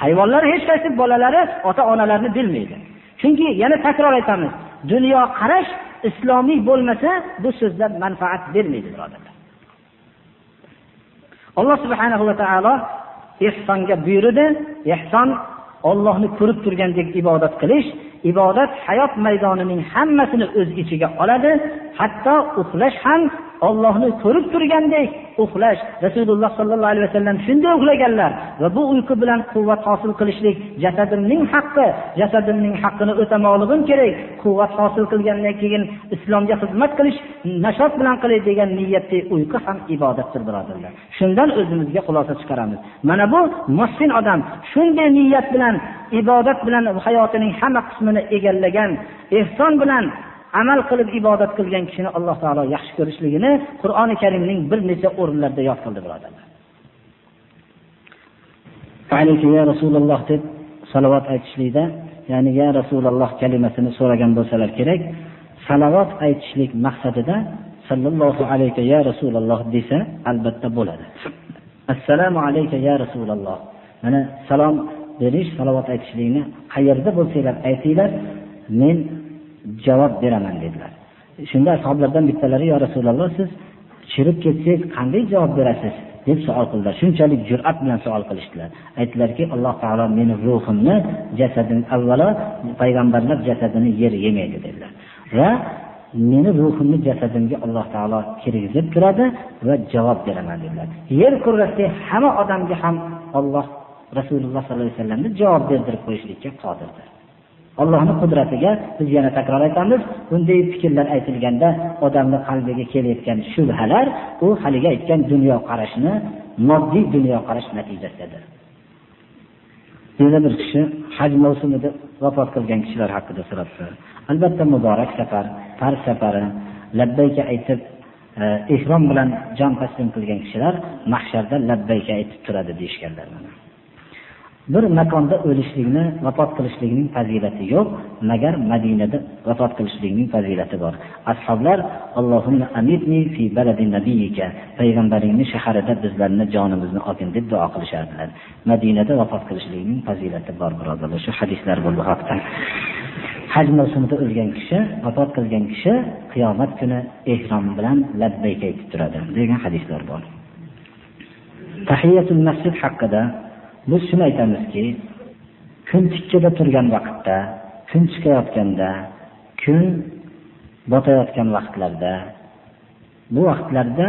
Hayvonlar hech qaysi bolalari ota onalarini bilmaydi. Chunki yana takror aytamiz dunyoqarash islomiy bo'lmasa bu so'zlar manfaat bermaydi birodarlar. Alloh subhanahu va taolo ehsonga buyurdi ehson ollohni ko'rib turgandek ibodat qilish ibodat hayot maydonining hammasini o'z ichiga oladi hatto uxlash ham ollohni ko'rib turgandek uxlash. Rasululloh sollallohu alayhi vasallam shunday uxlaganlar. Va bu uyqu bilan quvvat hosil qilishlik jasadimning haqqi. Jasadimning haqqini o'tamoqligim kerak. Quvvat hosil qilgandan keyin islomga xizmat qilish nashot bilan qilay degan niyatda uyqu ham ibodatdir birodarlar. Shundan o'zimizga xulosa chiqaramiz. Mana bu muhsin odam shunday niyat bilan ibodat bilan hayotining hamma qismini egallagan ehson bilan amal qilib ibodat qilgan kishini alloh taolo yaxshi ko'rishligini qur'oni karimning bir necha o'rinlarida yod qildi birodarlar. Ya rasululloh deb salovat aytishlikda ya'ni ya rasululloh kalimasini so'ragan bo'lsalar kerak salovat aytishlik maqsadida sallallohu alayka ya rasululloh desa albatta bo'ladi. Assalomu alayka ya rasululloh. Mana salom berish salovat aytishlikni qayerda bo'lsanglar aytinglar men javob beraman dedilar. Shunda ashoblardan bittalari yo rasululloh siz chirib ketsangiz qanday javob berasiz? deb savol qildilar. Shunchalik jur'at bilan savol qilishdilar. Aytdilarki alloh taolo meni ruhimni jasadim avvalo payg'ambarlar jasadini yer yemaydi dedilar. Va meni ruhimni jasadimga alloh taolo kirgizib turadi va javob beraman dedilar. Yer kurrasidagi hamma odamga ham olloh rasululloh sollallohu alayhi vasallamni javob berdirib qo'yishlikka qodirdir. Allohni qudratiga biz yana takror aytamiz. Bunday fikrlar aytilganda odamni qalbiga kelayotgan shubhalar u haligi aytgan dunyoqarashni moddiy dunyoqarash natijasidir yana bir kishi haj mavsumida vafot qilgan kishilar haqida so'rabdi. Albatta muborak safar farz safari labbayka aytib e, ehrom bilan jon taslim qilgan kishilar mahsharda labbayka aytib turadi deyishganlar mana. Bir makonda o'lishlikni vafot qilishlikning fazilati yo'q magar madinada vafot qilishlikning fazilati bor. Ashoblar amitni fi baladi nabiyika payg'ambaringni shaharida bizlarni jonimizni olgin deb duo qilishardilar. Madinada vafot qilishlikning fazilati bor birodarlar shu hadislar bor bu haqda haj mavsumida o'lgan kishi vafot qilgan kishi qiyomat kuni ehrom bilan labbayk aytib turadi degan hadislar bor. Tahiyatul masjid haqida biz shuni aytamizki kun tikkada turgan vaqtda kun chiqayotganda kun botayotgan vaqtlarda bu vaqtlarda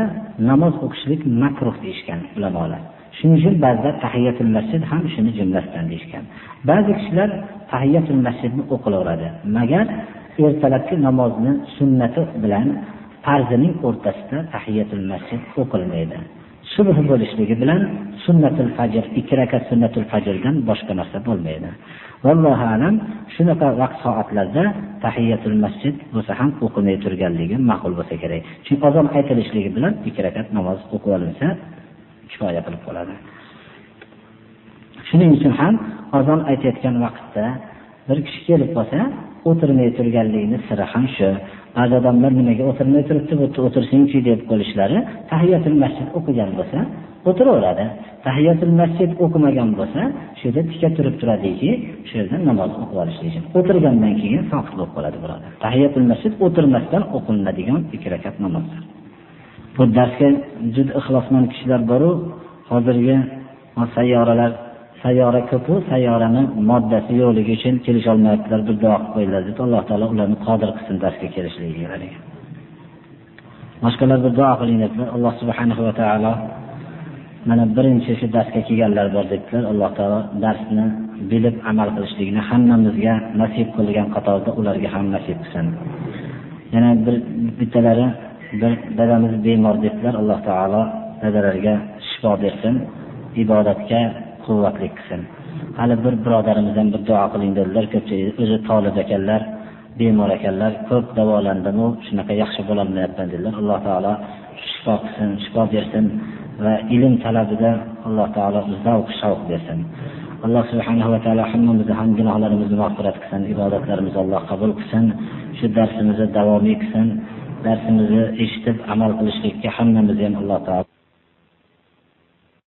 namoz o'qishlik makruh deyishgan ulamolar. Shuning uchun ba'zida tahiyatul masjid ham shuni jumlasidan deyishgan. Ba'zi kishilar tahiyatul masjidni o'qilaveradi. Magar ertalabki namozni sunnati bilan farzining o'rtasida tahiyatul masjid o'qilmaydi. Subh bo'lishligi bilan sunnatul fajr ikki rakat sunnatul fajrdan boshqa narsa bo'lmaydi. Vallohu alam shunaqa vaqt soatlarda tahiyatul masjid bo'lsa ham o'qilmay turganligi ma'qul bo'lsa kerak. Chunki ozon aytilishligi bilan ikki rakat namoz o'qib olinsa kifoya qilib qoladi. Shuning uchun ham ozon aytayotgan vaqtda bir kishi kelib qolsa o'tirmay turganligini siri ham shu. Ba'zi odamlar nimaga o'tirmay turibdi bu yerda o'tirsinchi deb qo'yishlari tahiyatul masjid o'qigan bo'lsa o'tiraveradi. Tahiyatul masjid o'qimagan bo'lsa shu yerda tika turib turadiki shu yerda namoz o'qib olishlik o'tirgandan keyin soqit bo'lib qoladi birodar tahiyatul masjid o'tirmasdan o'qilinadigan ikki rakat namozlar bu darsga juda ixlosmand kishilar boru hozirgi sayyoralar sayyora ko'pu sayyorani moddasi yo'qligi uchun kelisholmayaptilar bir duo qilib qo'yinglar deb alloh taolo ularni qodir qilsin darsga kelishligiga boshqalar bir duo qiling dedilar alloh subhanahu va taolo mana birinchi shu darsga kelganlar bor debdilar alloh taolo darsni bilib amal qilishlikni hammamizga nasib qilgan qatorda ularga ham nasib qilsin. Yana bir bittalari bir dadamiz bemor debdilar alloh taolo dadalarga shifo bersin ibodatga quvvatli qilsin. Hali bir birodarimiz ham bir duo qiling dedilar. Ko'pchilik o'zi tolib ekanlar bemor ekanlar ko'p davolandimu shunaqa yaxshi bo'lolmayapman dedilar. Alloh taolo shifo qilsin shifo bersin va ilm talabida alloh taolo zavq shavq bersin. Alloh subhanahu va taolo hammamizni ham gunohlarimizni mag'firat qilsin ibodatlarimizni alloh qabul qilsin shu darsimizni davomiy qilsin darsimizni eshitib amal qilishlikka hammamizni ham alloh taolo